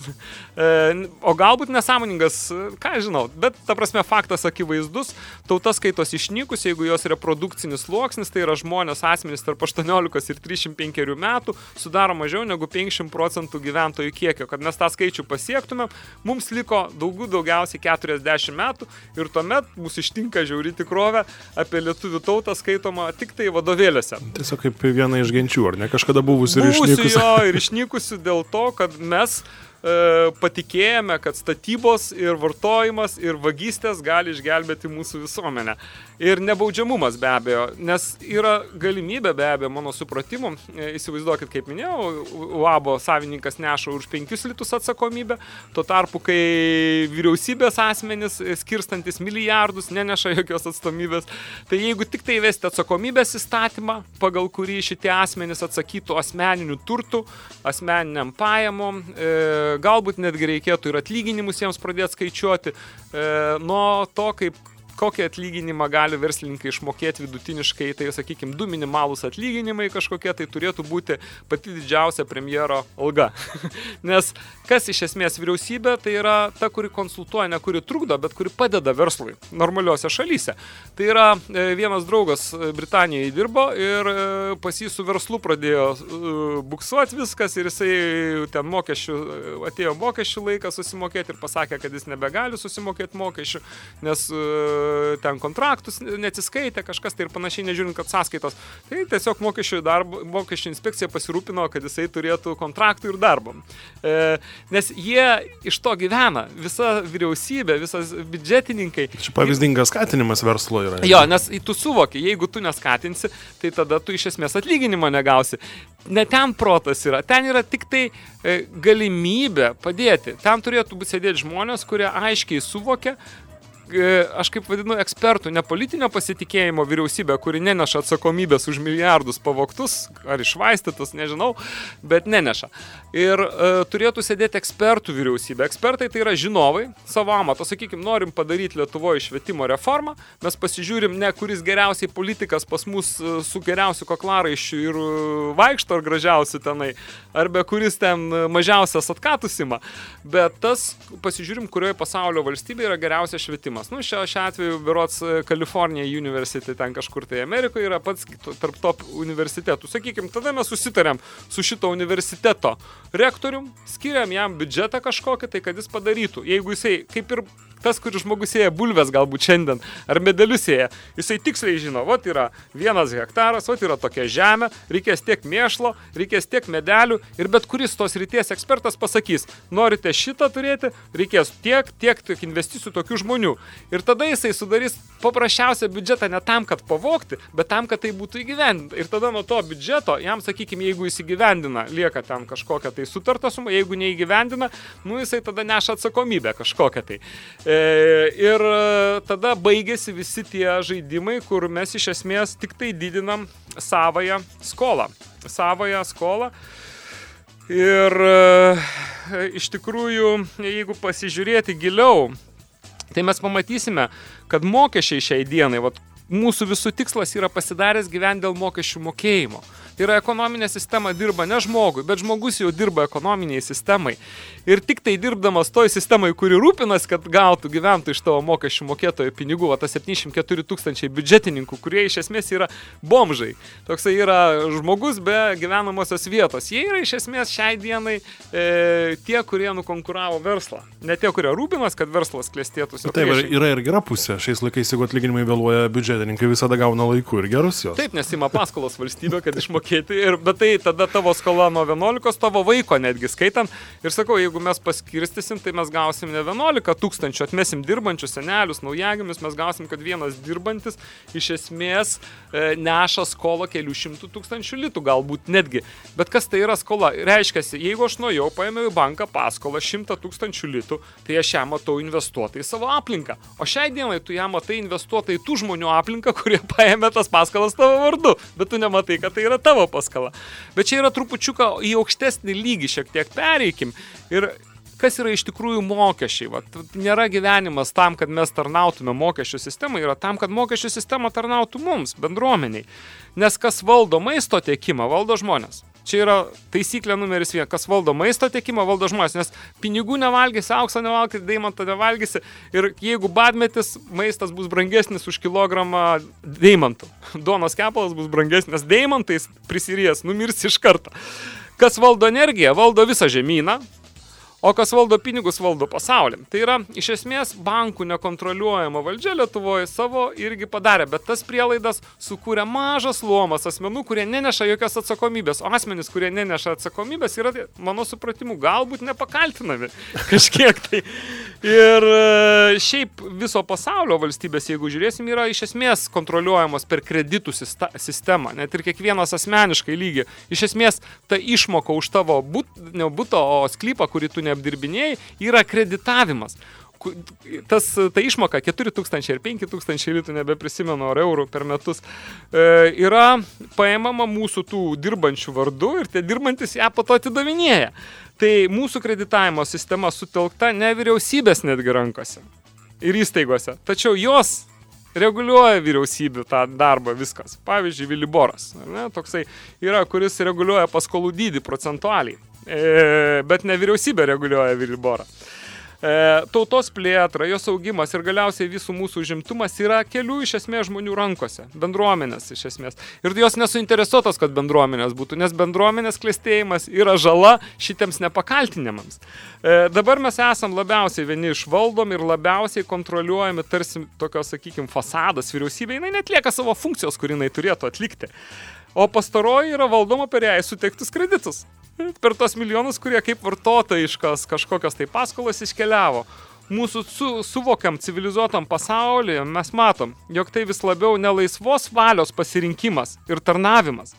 E, o galbūt nesąmoningas, ką žinau, bet ta prasme faktas akivaizdus, tauta skaitos išnykus, jeigu jos reprodukcinis sluoksnis, tai yra žmonės asmenys tarp 18 ir 35 metų, sudaro mažiau negu 50 procentų gyventojų kiekio. Kad mes tą skaičių pasiektumėm, mums liko daugiau daugiausiai 40 metų ir tuomet mūsų ištinka žiauri tikrovė apie lietuvių tautą skaitoma tik tai vadovėliuose. Tiesiog kaip viena iš genčių, ar ne kažkada buvusi ir išnykusi. jo ir išnykusių dėl to, kad mes patikėjome, kad statybos ir vartojimas ir vagystės gali išgelbėti mūsų visuomenę. Ir nebaudžiamumas be abejo, nes yra galimybė be abejo, mano supratimu, e, įsivaizduokit, kaip minėjau, UABO savininkas neša už 5 litus atsakomybę, tuo tarpu, kai vyriausybės asmenys e, skirstantis milijardus neneša jokios atstomybės, tai jeigu tik tai įvesti atsakomybės įstatymą, pagal kurį šitie asmenys atsakytų asmeninių turtų, asmeniniam pajamom, e, galbūt netgi reikėtų ir atlyginimus jiems pradėti skaičiuoti, e, nuo to, kaip kokį atlyginimą gali verslininkai išmokėti vidutiniškai, tai sakykime, du minimalūs atlyginimai kažkokie, tai turėtų būti pati didžiausia premjero alga. Nes kas iš esmės vyriausybė, tai yra ta, kuri konsultuoja, ne kuri trukdo, bet kuri padeda verslui normaliuose šalyse. Tai yra e, vienas draugas e, Britanijoje dirbo ir e, pas jį su verslu pradėjo buksuoti viskas ir jisai ten mokesčių, atėjo mokesčių laikas susimokėti ir pasakė, kad jis nebegali susimokėti mokesčių, nes ten kontraktus neatsiskaitė, kažkas tai ir panašiai, nežiūrint, kad sąskaitos. Tai tiesiog mokesčių, darbo, mokesčių inspekcija pasirūpino, kad jisai turėtų kontraktų ir darbo. E, nes jie iš to gyvena, visa vyriausybė, visas biudžetininkai. Čia pavyzdingas skatinimas verslo yra. Jo, nes tu suvoki, jeigu tu neskatinsi, tai tada tu iš esmės atlyginimo negausi. Ne ten protas yra, ten yra tik tai e, galimybė padėti. Ten turėtų būti sėdėti žmonės, kurie aiškiai suvokia, aš kaip vadinu, ekspertų, ne politinio pasitikėjimo vyriausybė, kuri neneša atsakomybės už milijardus pavoktus ar išvaistytus, nežinau, bet neneša. Ir e, turėtų sėdėti ekspertų vyriausybė. Ekspertai tai yra žinovai savo amato. Sakykime, norim padaryti Lietuvoje švietimo reformą, mes pasižiūrim ne kuris geriausiai politikas pas mus e, su geriausiu koklaraiščiu ir e, vaikšto ar gražiausiu tenai, arba kuris ten mažiausias atkatusima, bet tas pasižiūrim, kurioje pasaulio valstybėje yra geriausias švietimas. Nu, šiuo atveju, berots, Kalifornija University, ten kažkur tai Amerikoje yra pats tarp top universitetų. Sakykime, tada mes susitarėm su šito universiteto rektorium, skiriam jam biudžetą kažkokį, tai kad jis padarytų. Jeigu jisai, kaip ir tas, kuris žmogus sėja bulves galbūt šiandien, ar medelius sėja, jisai tiksliai žino, va yra vienas hektaras, va yra tokia žemė, reikės tiek mėšlo, reikės tiek medelių ir bet kuris tos ryties ekspertas pasakys, norite šitą turėti, reikės tiek, tiek, tiek investicijų tokių žmonių. Ir tada jisai sudarys paprasčiausią biudžetą ne tam, kad pavokti, bet tam, kad tai būtų įgyvendinta. Ir tada nuo to biudžeto, jam, sakykime, jeigu jis įgyvendina, lieka ten kažkokia tai sutarta suma, jeigu neįgyvendina, nu jisai tada neša atsakomybę kažkokią tai. E, ir e, tada baigėsi visi tie žaidimai, kur mes iš esmės tik tai didinam savoją skolą. Savoją skolą. Ir e, iš tikrųjų, jeigu pasižiūrėti giliau, tai mes pamatysime, kad mokesčiai šiai dienai, vat, mūsų visų tikslas yra pasidaręs gyventi dėl mokesčių mokėjimo. Yra ekonominė sistema dirba ne žmogui, bet žmogus jau dirba ekonominiai sistemai. Ir tik tai dirbdamas toj sistemai, kuri rūpinas, kad gautų gyventų iš tavo mokesčių mokėtojų pinigų, o tas 74 tūkstančiai biudžetininkų, kurie iš esmės yra bomžai. Toksai yra žmogus be gyvenamosios vietos. Jie yra iš esmės šiai dienai e, tie, kurie nukonkuravo verslą. Ne tie, kurie rūpinas, kad verslas klestėtųsi. Taip, yra ir gera pusė. Šiais laikais, jeigu atlyginimai vėluoja, biudžetininkai visada gauna laiku ir gerus jos. Taip, nes ima paskolas valstybė, kad išmokėtų mokėti, ir, bet tai tada tavo skola nuo 11, tavo vaiko netgi skaitant. Ir sakau, jeigu mes paskirstysim, tai mes gausim ne 11 tūkstančių, atmesim dirbančius senelius, naujagimius, mes gausim, kad vienas dirbantis iš esmės e, neša skolą kelių šimtų tūkstančių litų, galbūt netgi. Bet kas tai yra skola? Reiškia, jeigu aš nuėjau, paėmiau į banką paskolą 100 tūkstančių litų, tai aš ją matau investuotą į savo aplinką. O šiai dienai tu ją matai investuotą į tų žmonių aplinką, kurie paėmė tas paskolas tavo vardu, bet tu nematai, kad tai yra tavo tavo paskala. Bet čia yra trupučiuką į aukštesnį lygį šiek tiek pereikim. Ir kas yra iš tikrųjų mokesčiai. Vat, nėra gyvenimas tam, kad mes tarnautume mokesčių sistemai, yra tam, kad mokesčių sistema tarnautų mums, bendruomeniai. Nes kas valdo maisto tiekimą, valdo žmonės. Čia yra taisyklė numeris vienas. Kas valdo maisto tiekimą, valdo žmonės. Nes pinigų nevalgysi, aukso nevalgysi, deimantą nevalgysi. Ir jeigu badmetis, maistas bus brangesnis už kilogramą deimantų. Duonos kepalas bus brangesnis deimantais prisirijas, numirs iš karto. Kas valdo energiją, valdo visą žemyną. O kas valdo pinigus, valdo pasaulį. Tai yra, iš esmės, bankų nekontroliuojama valdžia Lietuvoje savo irgi padarė, bet tas prielaidas sukūrė mažas luomas asmenų, kurie neneša jokios atsakomybės. O asmenys, kurie neneša atsakomybės, yra, mano supratimu, galbūt nepakaltinami kažkiek tai. Ir e, šiaip viso pasaulio valstybės, jeigu žiūrėsim, yra iš esmės kontroliuojamos per kreditų sistemą, net ir kiekvienas asmeniškai lygi. Iš esmės, ta išmoka už tavo but, ne būto, o sklypą, kurį tu neapdirbinėjai, yra kreditavimas. Tas, ta išmoka 4000 ir 5000 litų, nebeprisimenu, ar eurų per metus, e, yra paėmama mūsų tų dirbančių vardu ir tie dirbantis ją po to atidavinėja. Tai mūsų kreditavimo sistema sutelkta ne vyriausybės netgi rankose ir įstaigose, tačiau jos reguliuoja vyriausybių tą darbą viskas. Pavyzdžiui, Viliboras, ne, toksai yra, kuris reguliuoja paskolų dydį procentualiai, bet ne vyriausybė reguliuoja Viliborą. E, tautos plėtra, jos augimas ir galiausiai visų mūsų užimtumas yra kelių iš esmės žmonių rankose, bendruomenės iš esmės. Ir jos nesuinteresuotos, kad bendruomenės būtų, nes bendruomenės klėstėjimas yra žala šitiems nepakaltinimams. E, dabar mes esam labiausiai vieni išvaldom ir labiausiai kontroliuojami tarsi tokios, sakykime, fasadas vyriausybė, jinai netlieka savo funkcijos, kurį jinai turėtų atlikti. O pastaroji yra valdoma per jai suteiktus kreditus. Per tos milijonus, kurie kaip vartotojiškas kažkokios tai paskolos iškeliavo. Mūsų su, suvokiam civilizuotam pasaulyje mes matom, jog tai vis labiau ne laisvos valios pasirinkimas ir tarnavimas,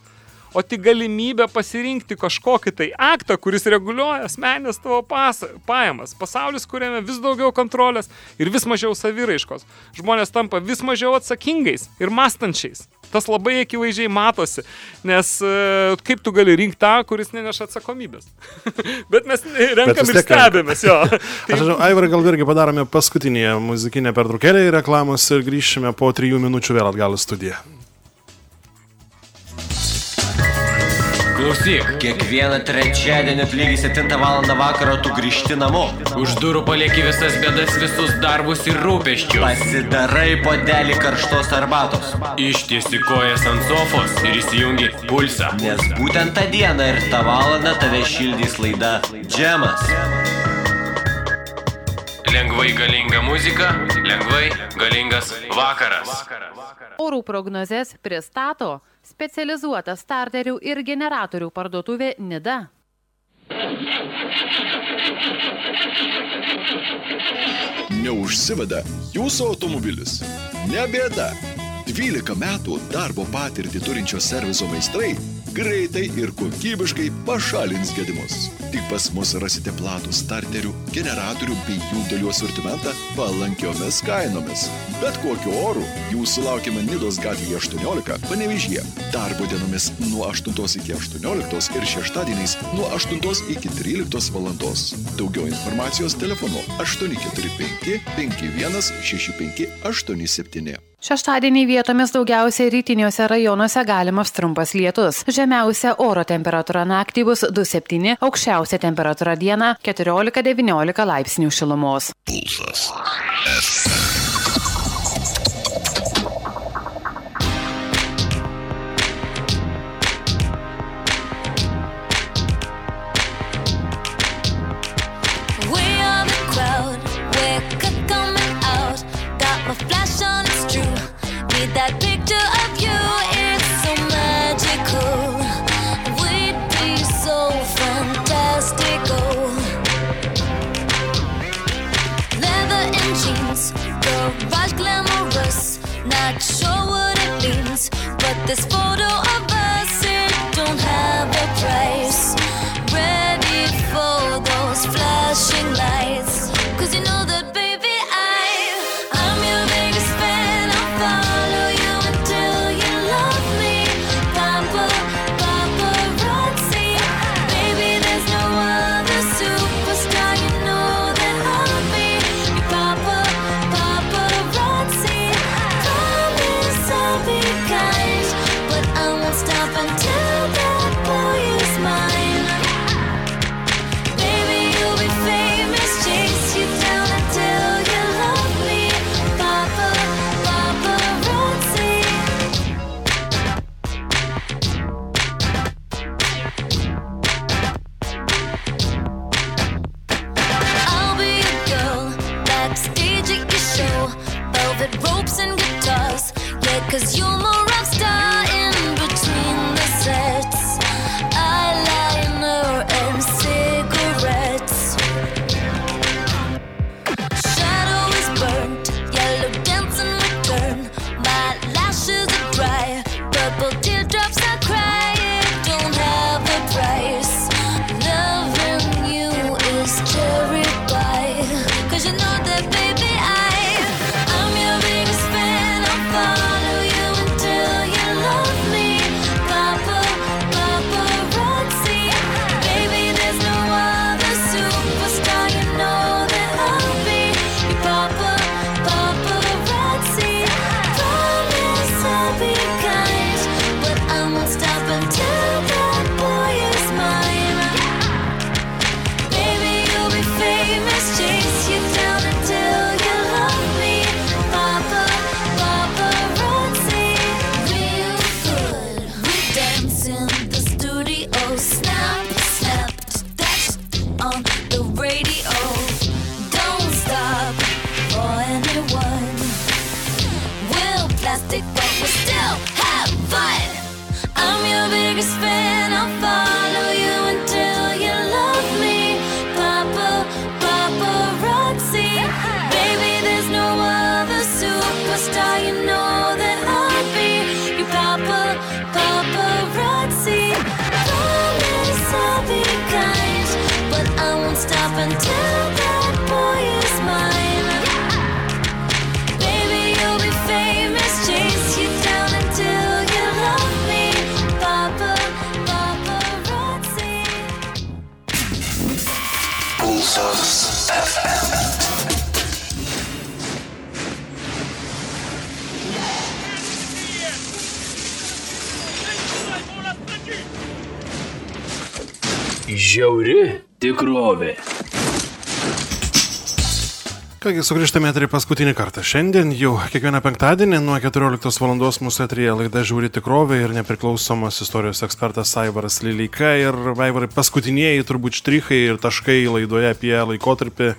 o tik galimybė pasirinkti kažkokį tai aktą, kuris reguliuoja asmenės tavo pas, pajamas. Pasaulis, kuriame vis daugiau kontrolės ir vis mažiau saviraiškos. Žmonės tampa vis mažiau atsakingais ir mąstančiais. Tas labai akivaizdžiai matosi, nes e, kaip tu gali rinkti tą, kuris neneša atsakomybės. Bet mes renkam vis ir stebėmės jo. Aš žinau, Aivarai, gal irgi padarome paskutinį muzikinę pertraukėlę į reklamos ir grįšime po trijų minučių vėl atgal į studiją. Klausyk, Kiekvieną trečiadienį lygiai 7 val. vakaro tu grįžti namo. už durų palieki visas bėdas, visus darbus ir rūpeščius. Pasidarai podelį karštos arbatos. Ištiesi kojas ant sofos ir įsijungi pulsą. Nes būtent tą dieną ir tą valandą tave šildys laida Džemas. Lengvai galinga muzika, lengvai galingas vakaras. Orų prognozes pristato specializuota starterių ir generatorių parduotuvė Nida. Neužsiveda jūsų automobilis. Ne bėda. 12 metų darbo patirtį turinčios serviso meistrai greitai ir kokybiškai pašalins gedimus. Tik pas mus rasite platų starterių, generatorių bei jų dalių asortimentą palankiomis kainomis. Bet kokiu oru jūsų laukiame Nidos gatvėje 18, panevežyje. Darbo dienomis nuo 8 iki 18 ir šeštadieniais nuo 8 iki 13 valandos. Daugiau informacijos telefonu 845 51 65 87. Šeštadienį vietomis daugiausiai rytiniuose rajonuose galimas trumpas lietus. Žemiausia oro temperatūra naktį bus 2,7, aukščiausia temperatūra dieną 14-19 laipsnių šilumos. Pulsas. Not sure what it means, but this photo of Žiauri tikrovė. Kągi, sugrįžtame į paskutinį kartą. Šiandien jau kiekvieną penktadienį nuo 14 val. mūsų etrija laida Žiūri tikrovė ir nepriklausomas istorijos ekspertas Aivaras Lilyka ir Aivarai paskutinieji turbūt štrichai ir taškai laidoje apie laikotarpį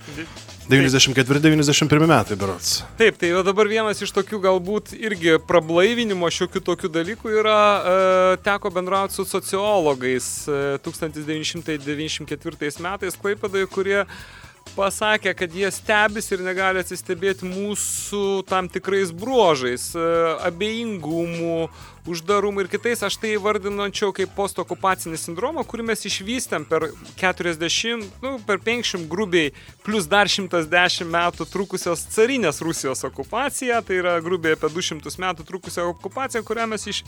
94-91 metai, berots. Taip, tai dabar vienas iš tokių galbūt irgi prablaivinimo šiokių tokių dalykų yra, e, teko bendrauti su sociologais e, 1994 metais Klaipėdoje, kurie pasakė, kad jie stebis ir negali atsistebėti mūsų tam tikrais bruožais, e, abejingumu, uždarumu ir kitais. Aš tai vardinančiau kaip postokupacinį sindromą, kurį mes išvystėm per 40, nu, per 50 grubiai, plus dar 110 metų trukusios carinės Rusijos okupaciją, tai yra grubiai apie 200 metų trukusią okupaciją, kurią mes iš,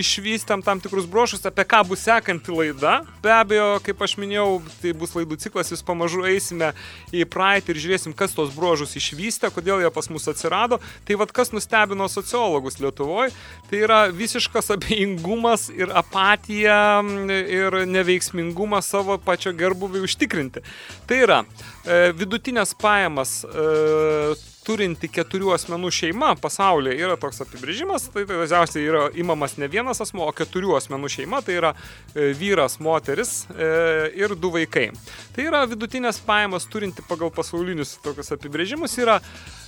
išvystėm tam tikrus brošus, apie ką bus sekanti laida. Be abejo, kaip aš minėjau, tai bus laidų ciklas, vis pamažu eisime į praeitį ir žiūrėsim, kas tos brožus išvystė, kodėl jie pas mus atsirado. Tai vad kas nustebino sociologus Lietuvoje, tai yra visiškas abejingumas ir apatija mm, ir neveiksmingumas savo pačio gerbuvį užtikrinti. Tai yra e, vidutinės pajamas e, turinti keturių asmenų šeima pasaulyje yra toks apibrėžimas, tai tai dažniausiai yra imamas ne vienas asmo, o keturių asmenų šeima, tai yra e, vyras, moteris e, ir du vaikai. Tai yra vidutinės pajamas turinti pagal pasaulinius tokius apibrėžimus yra e,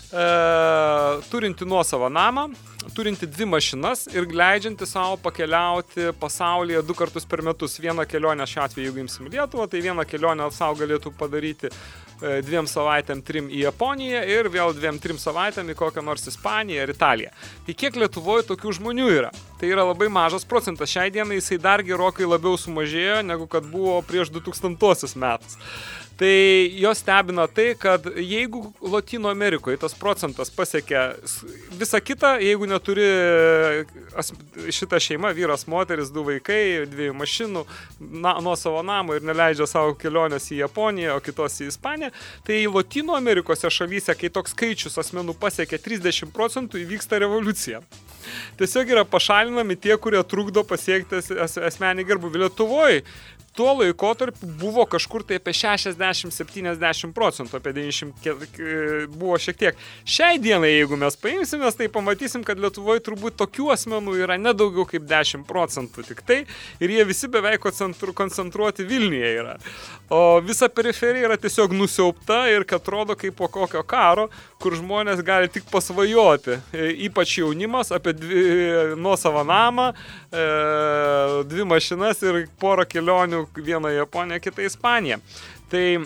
turinti nuosavą namą, turinti dvi mašinas ir leidžianti savo pakeliauti pasaulyje du kartus per metus. Vieną kelionę šiuo atveju, jeigu imsim Lietuvą, tai vieną kelionę savo galėtų padaryti e, dviem savaitėm trim į Japoniją ir vėl dviem trim savaitėm į kokią nors Ispaniją ar Italiją. Tai kiek Lietuvoje tokių žmonių yra? Tai yra labai mažas procentas. Šiai dienai jisai dar gerokai labiau sumažėjo negu kad buvo prieš 2000 metus. Tai jos stebina tai, kad jeigu Latino Amerikoje tas procentas pasiekia visą kitą, jeigu neturi as- šitą šeimą, vyras, moteris, du vaikai, dviejų mašinų, na, nuo savo namo ir neleidžia savo kelionės į Japoniją, o kitos į Ispaniją, tai Latino Amerikose šalyse, kai toks skaičius asmenų pasiekia 30 procentų, įvyksta revoliucija. Tiesiog yra pašalinami tie, kurie trukdo pasiekti as- as- asmenį gerbuvį. Lietuvoje tuo laikotarpiu buvo kažkur tai apie 60-70 procentų, apie 90 ke- buvo šiek tiek. Šiai dienai, jeigu mes paimsime, tai pamatysim, kad Lietuvoje turbūt tokių asmenų yra nedaugiau kaip 10 procentų tik tai ir jie visi beveik koncentru- koncentruoti Vilniuje yra. O visa periferija yra tiesiog nusiaupta ir kad atrodo kaip po kokio karo, kur žmonės gali tik pasvajoti, e, ypač jaunimas, apie dvi, nuosavą namą, e, dvi mašinas ir porą kelionių, Japoniją, kitą į Ispaniją. Tai e,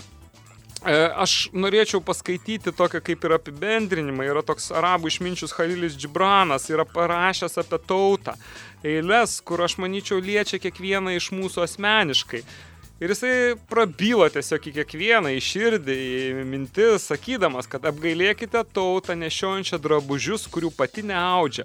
aš norėčiau paskaityti tokią kaip ir apibendrinimą. Yra toks arabų išminčius Halilis Džibranas, yra parašęs apie tautą. Eiles, kur aš manyčiau liečia kiekvieną iš mūsų asmeniškai. Ir jisai prabylo tiesiog į kiekvieną, į širdį, į mintis, sakydamas, kad apgailėkite tautą nešiojančią drabužius, kurių pati neaudžia,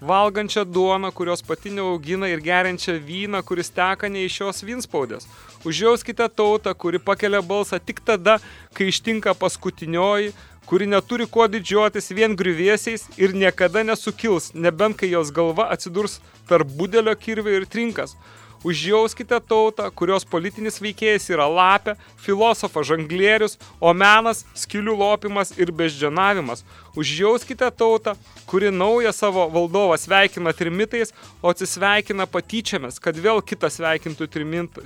valgančią duoną, kurios pati neaugina ir geriančią vyną, kuris teka ne iš šios vinspaudės. Užjauskite tautą, kuri pakelia balsą tik tada, kai ištinka paskutinioji, kuri neturi kuo didžiuotis vien griuvėsiais ir niekada nesukils, nebent kai jos galva atsidurs tarp budelio kirvio ir trinkas. Užjauskite tautą, kurios politinis veikėjas yra lapė, filosofas žanglierius, o menas – skilių lopimas ir beždžionavimas. Užjauskite tautą, kuri naują savo valdovą sveikina trimitais, o atsisveikina patyčiamis, kad vėl kitą sveikintų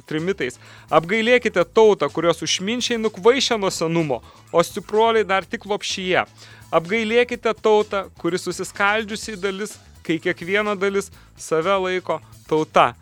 trimitais. Apgailėkite tautą, kurios užminčiai nukvaišia nuo senumo, o stiproliai dar tik lopšyje. Apgailėkite tautą, kuri susiskaldžiusi į dalis, kai kiekviena dalis save laiko tauta.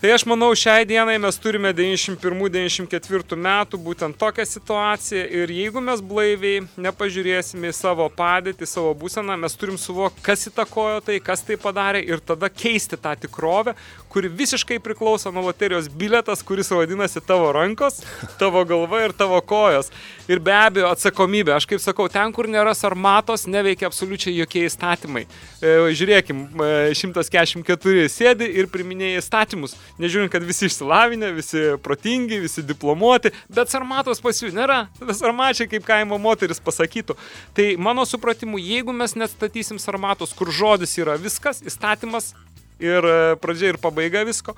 Tai aš manau, šiai dienai mes turime 91-94 metų būtent tokią situaciją ir jeigu mes blaiviai nepažiūrėsime į savo padėtį, savo būseną, mes turim suvokti, kas įtakojo tai, kas tai padarė ir tada keisti tą tikrovę, kuri visiškai priklauso nuo loterijos biletas, kuris vadinasi tavo rankos, tavo galva ir tavo kojos. Ir be abejo atsakomybė. Aš kaip sakau, ten, kur nėra sarmatos, neveikia absoliučiai jokie įstatymai. E, žiūrėkim, e, 144 sėdi ir priminėja įstatymus. Nežiūrint, kad visi išsilavinę, visi protingi, visi diplomuoti, bet sarmatos pas jų nėra. Sarmačiai, kaip kaimo moteris pasakytų. Tai mano supratimu, jeigu mes nestatysim sarmatos, kur žodis yra viskas, įstatymas ir e, pradžia ir pabaiga visko.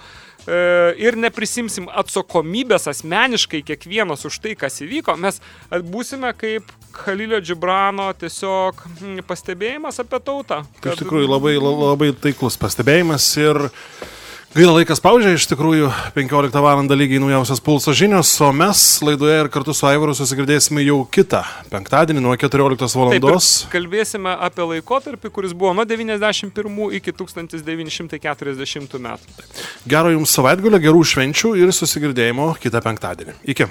e, Ir neprisimsim atsakomybės asmeniškai kiekvienas už tai, kas įvyko, mes būsime kaip Khalilio Džibrano tiesiog mm, pastebėjimas apie tautą. Tai iš tikrųjų labai, labai taiklus pastebėjimas ir gaila laikas paužė, iš tikrųjų 15 val. lygiai naujausias pulso žinios, o mes laidoje ir kartu su Aivaru susigirdėsime jau kitą penktadienį nuo 14 val. Kalbėsime apie laikotarpį, kuris buvo nuo 91 iki 1940 metų. Gero jums savaitgalio, gerų švenčių ir susigirdėjimo kitą penktadienį. Iki.